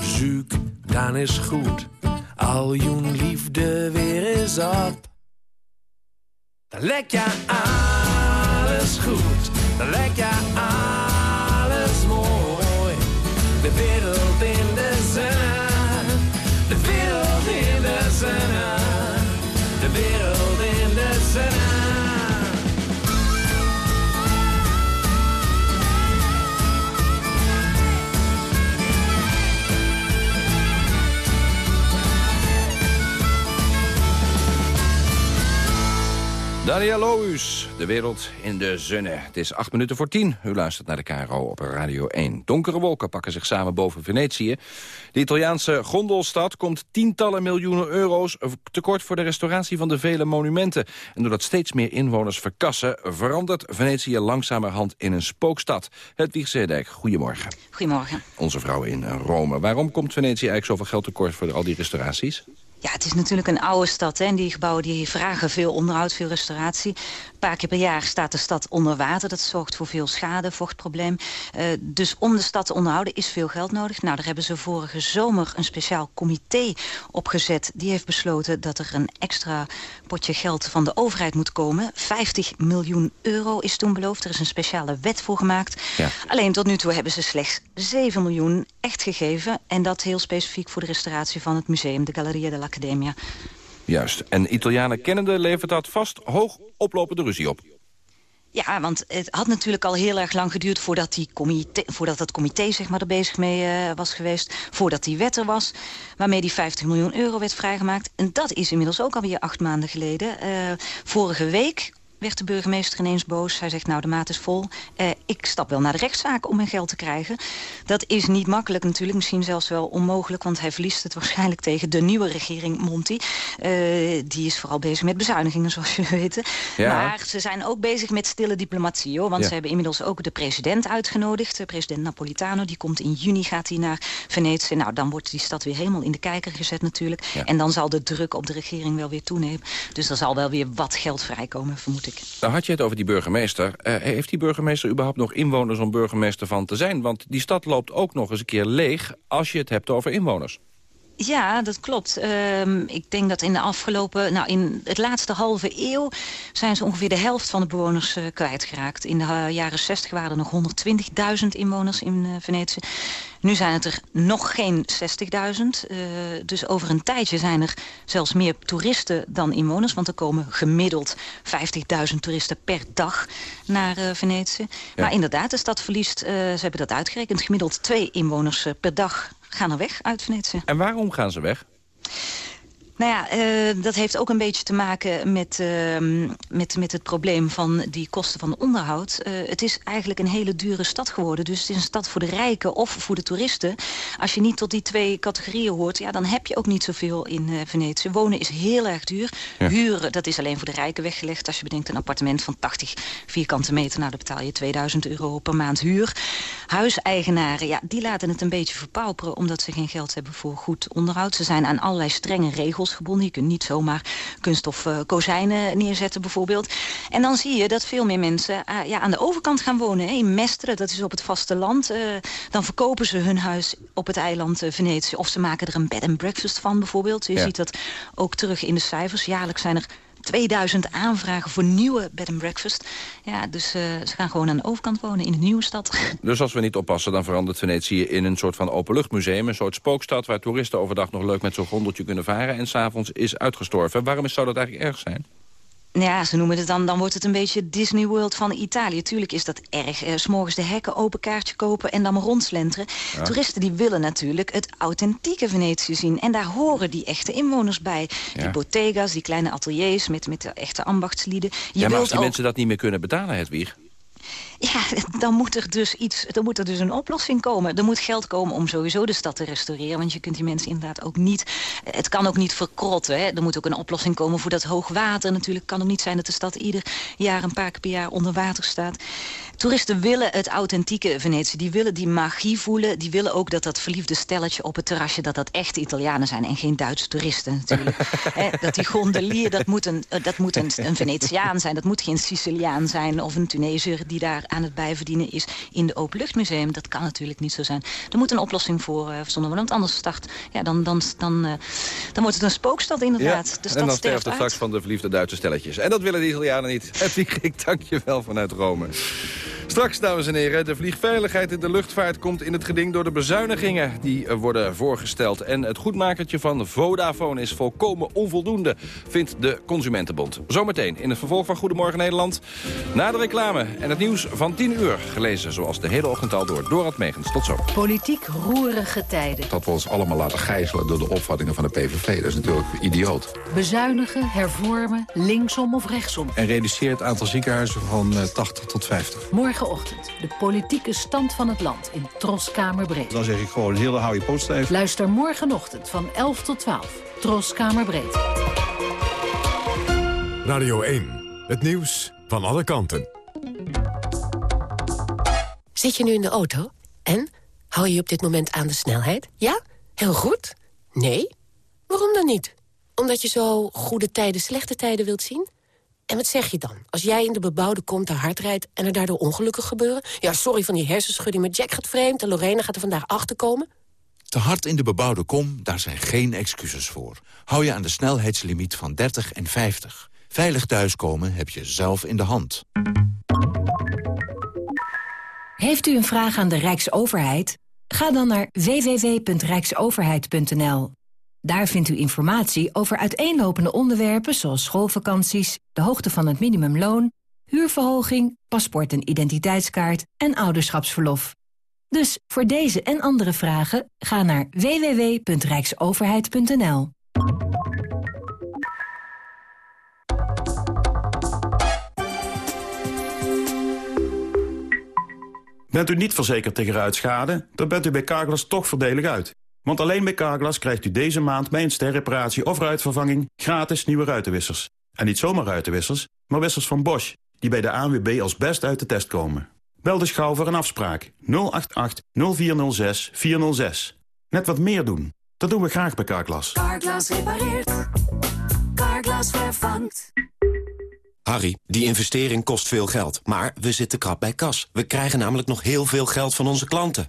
zoek dan is goed. Al je liefde weer is op. Dan lek je alles goed, dan lek je alles mooi. De wereld
Daniel Lohuus, de wereld in de zonne. Het is acht minuten voor tien. U luistert naar de KRO op Radio 1. Donkere wolken pakken zich samen boven Venetië. De Italiaanse gondelstad komt tientallen miljoenen euro's tekort... voor de restauratie van de vele monumenten. En doordat steeds meer inwoners verkassen... verandert Venetië langzamerhand in een spookstad. Hedwig Zeedijk, goedemorgen.
Goedemorgen.
Onze vrouw in Rome. Waarom komt Venetië eigenlijk zoveel geld tekort... voor al die restauraties?
Ja, het is natuurlijk een oude stad. Hè? En die gebouwen die vragen veel onderhoud, veel restauratie. Een paar keer per jaar staat de stad onder water. Dat zorgt voor veel schade, vochtprobleem. Uh, dus om de stad te onderhouden is veel geld nodig. Nou, daar hebben ze vorige zomer een speciaal comité opgezet. Die heeft besloten dat er een extra potje geld van de overheid moet komen. 50 miljoen euro is toen beloofd. Er is een speciale wet voor gemaakt. Ja. Alleen tot nu toe hebben ze slechts 7 miljoen echt gegeven. En dat heel specifiek voor de restauratie van het museum, de Galleria dell'Academia.
Juist. En Italianen kennende levert dat vast hoog oplopende ruzie op.
Ja, want het had natuurlijk al heel erg lang geduurd voordat, die comité, voordat dat comité zeg maar, er bezig mee uh, was geweest. Voordat die wet er was, waarmee die 50 miljoen euro werd vrijgemaakt. En dat is inmiddels ook alweer acht maanden geleden. Uh, vorige week werd de burgemeester ineens boos. Hij zegt, nou, de maat is vol. Uh, ik stap wel naar de rechtszaak om mijn geld te krijgen. Dat is niet makkelijk natuurlijk, misschien zelfs wel onmogelijk... want hij verliest het waarschijnlijk tegen de nieuwe regering Monti. Uh, die is vooral bezig met bezuinigingen, zoals je weet. Ja. Maar ze zijn ook bezig met stille diplomatie, hoor. Want ja. ze hebben inmiddels ook de president uitgenodigd. President Napolitano, die komt in juni, gaat hij naar Venetië. Nou, dan wordt die stad weer helemaal in de kijker gezet natuurlijk. Ja. En dan zal de druk op de regering wel weer toenemen. Dus er zal wel weer wat geld vrijkomen, vermoed ik.
Dan had je het over die burgemeester. Uh, heeft die burgemeester überhaupt nog inwoners om burgemeester van te zijn? Want die stad loopt ook nog eens een keer leeg als je het hebt over inwoners.
Ja, dat klopt. Um, ik denk dat in de afgelopen, nou in het laatste halve eeuw zijn ze ongeveer de helft van de bewoners uh, kwijtgeraakt. In de uh, jaren 60 waren er nog 120.000 inwoners in uh, Venetië. Nu zijn het er nog geen 60.000. Uh, dus over een tijdje zijn er zelfs meer toeristen dan inwoners. Want er komen gemiddeld 50.000 toeristen per dag naar Venetië. Ja. Maar inderdaad, de stad verliest, ze hebben dat uitgerekend... gemiddeld twee inwoners per dag gaan er weg uit Venetië.
En waarom gaan ze weg?
Nou ja, uh, dat heeft ook een beetje te maken met, uh, met, met het probleem van die kosten van onderhoud. Uh, het is eigenlijk een hele dure stad geworden. Dus het is een stad voor de rijken of voor de toeristen. Als je niet tot die twee categorieën hoort, ja, dan heb je ook niet zoveel in Venetië. Wonen is heel erg duur. Ja. Huren, dat is alleen voor de rijken weggelegd. Als je bedenkt een appartement van 80 vierkante meter, nou dan betaal je 2000 euro per maand huur. Huiseigenaren, ja, die laten het een beetje verpauperen omdat ze geen geld hebben voor goed onderhoud. Ze zijn aan allerlei strenge regels gebonden. Je kunt niet zomaar kunststof uh, kozijnen neerzetten bijvoorbeeld. En dan zie je dat veel meer mensen uh, ja, aan de overkant gaan wonen. Hè. In Mesteren, dat is op het vasteland. Uh, dan verkopen ze hun huis op het eiland Venetië. Of ze maken er een bed and breakfast van bijvoorbeeld. Je ja. ziet dat ook terug in de cijfers. Jaarlijks zijn er 2000 aanvragen voor nieuwe bed and breakfast. Ja, dus uh, ze gaan gewoon aan de overkant wonen in de nieuwe stad. [laughs]
Dus als we niet oppassen, dan verandert Venetië in een soort van openluchtmuseum. Een soort spookstad waar toeristen overdag nog leuk met zo'n gondeltje kunnen varen... en s'avonds is uitgestorven. Waarom zou dat eigenlijk erg zijn?
Ja, ze noemen het dan, dan wordt het een beetje Disney World van Italië. Tuurlijk is dat erg. Uh, S'morgens de hekken open kaartje kopen en dan maar rondslenteren. Ja. Toeristen die willen natuurlijk het authentieke Venetië zien. En daar horen die echte inwoners bij. Ja. Die bottega's, die kleine ateliers met, met de echte ambachtslieden.
Je ja, maar als die ook... mensen dat niet meer kunnen betalen, Hedwig...
Ja, dan moet er dus iets, dan moet er dus een oplossing komen. Er moet geld komen om sowieso de stad te restaureren. Want je kunt die mensen inderdaad ook niet... Het kan ook niet verkrotten. Hè. Er moet ook een oplossing komen voor dat hoogwater. Natuurlijk kan het niet zijn dat de stad ieder jaar een paar keer per jaar onder water staat. Toeristen willen het authentieke Venetië. Die willen die magie voelen. Die willen ook dat dat verliefde stelletje op het terrasje... dat dat echte Italianen zijn en geen Duitse toeristen natuurlijk. [laughs] He, dat die gondelier, dat moet, een, dat moet een, een Venetiaan zijn. Dat moet geen Siciliaan zijn of een Tunesiër... die daar aan het bijverdienen is in de openluchtmuseum. Dat kan natuurlijk niet zo zijn. Er moet een oplossing voor uh, verzonnen worden. Want anders start, ja, dan, dan, dan, uh, dan wordt het een spookstad inderdaad.
Ja,
de
stad en dan sterft het straks van de verliefde Duitse stelletjes. En dat willen de Italianen niet. [laughs] Hedwig, dank je wel vanuit Rome. Straks, dames en heren, de vliegveiligheid in de luchtvaart komt in het geding door de bezuinigingen die worden voorgesteld. En het goedmakertje van Vodafone is volkomen onvoldoende, vindt de Consumentenbond. Zometeen in het vervolg van Goedemorgen Nederland. Na de reclame en het nieuws van 10 uur, gelezen zoals de hele ochtend al door Dorad Megens. Tot zo.
Politiek roerige tijden.
Dat we ons allemaal laten gijzelen door de opvattingen van de PVV. Dat is natuurlijk idioot.
Bezuinigen, hervormen, linksom of rechtsom.
En reduceer het aantal ziekenhuizen van uh, 80 tot 50.
Morgenochtend de politieke stand van het land in Troskamerbreed.
Dan zeg ik gewoon, heel hou je poot stijf.
Luister morgenochtend van 11 tot 12. Troskamerbreed.
Radio 1. Het nieuws van alle kanten.
Zit je nu in de auto? En? Hou je op dit moment aan de snelheid? Ja? Heel goed? Nee? Waarom dan niet? Omdat je zo goede tijden, slechte tijden wilt zien? En wat zeg je dan? Als jij in de bebouwde kom te hard rijdt en er daardoor ongelukken gebeuren? Ja, sorry van die hersenschudding, maar Jack gaat vreemd en Lorena gaat er vandaag achterkomen.
Te hard in de bebouwde kom, daar zijn geen excuses voor. Hou je aan de snelheidslimiet van 30 en 50. Veilig thuiskomen heb je zelf in de hand.
Heeft u een vraag aan de Rijksoverheid? Ga dan naar www.rijksoverheid.nl. Daar vindt u informatie over uiteenlopende onderwerpen zoals schoolvakanties, de hoogte van het minimumloon, huurverhoging, paspoort en identiteitskaart en ouderschapsverlof. Dus voor deze en andere vragen ga naar www.rijksoverheid.nl.
Bent u niet verzekerd tegen ruitschade, dan bent u bij Carglass toch verdelig uit. Want alleen bij Carglass krijgt u deze maand bij een sterreparatie of ruitvervanging gratis nieuwe ruitenwissers. En niet zomaar ruitenwissers, maar wissers van Bosch, die bij de ANWB als best uit de test komen. Bel dus gauw voor een afspraak 088 0406 406. Net wat meer doen. Dat doen we graag bij Carglass.
Carglass repareert. Carglass vervangt.
Harry, die investering kost veel geld, maar we zitten krap bij kas. We krijgen namelijk nog heel veel geld van onze klanten.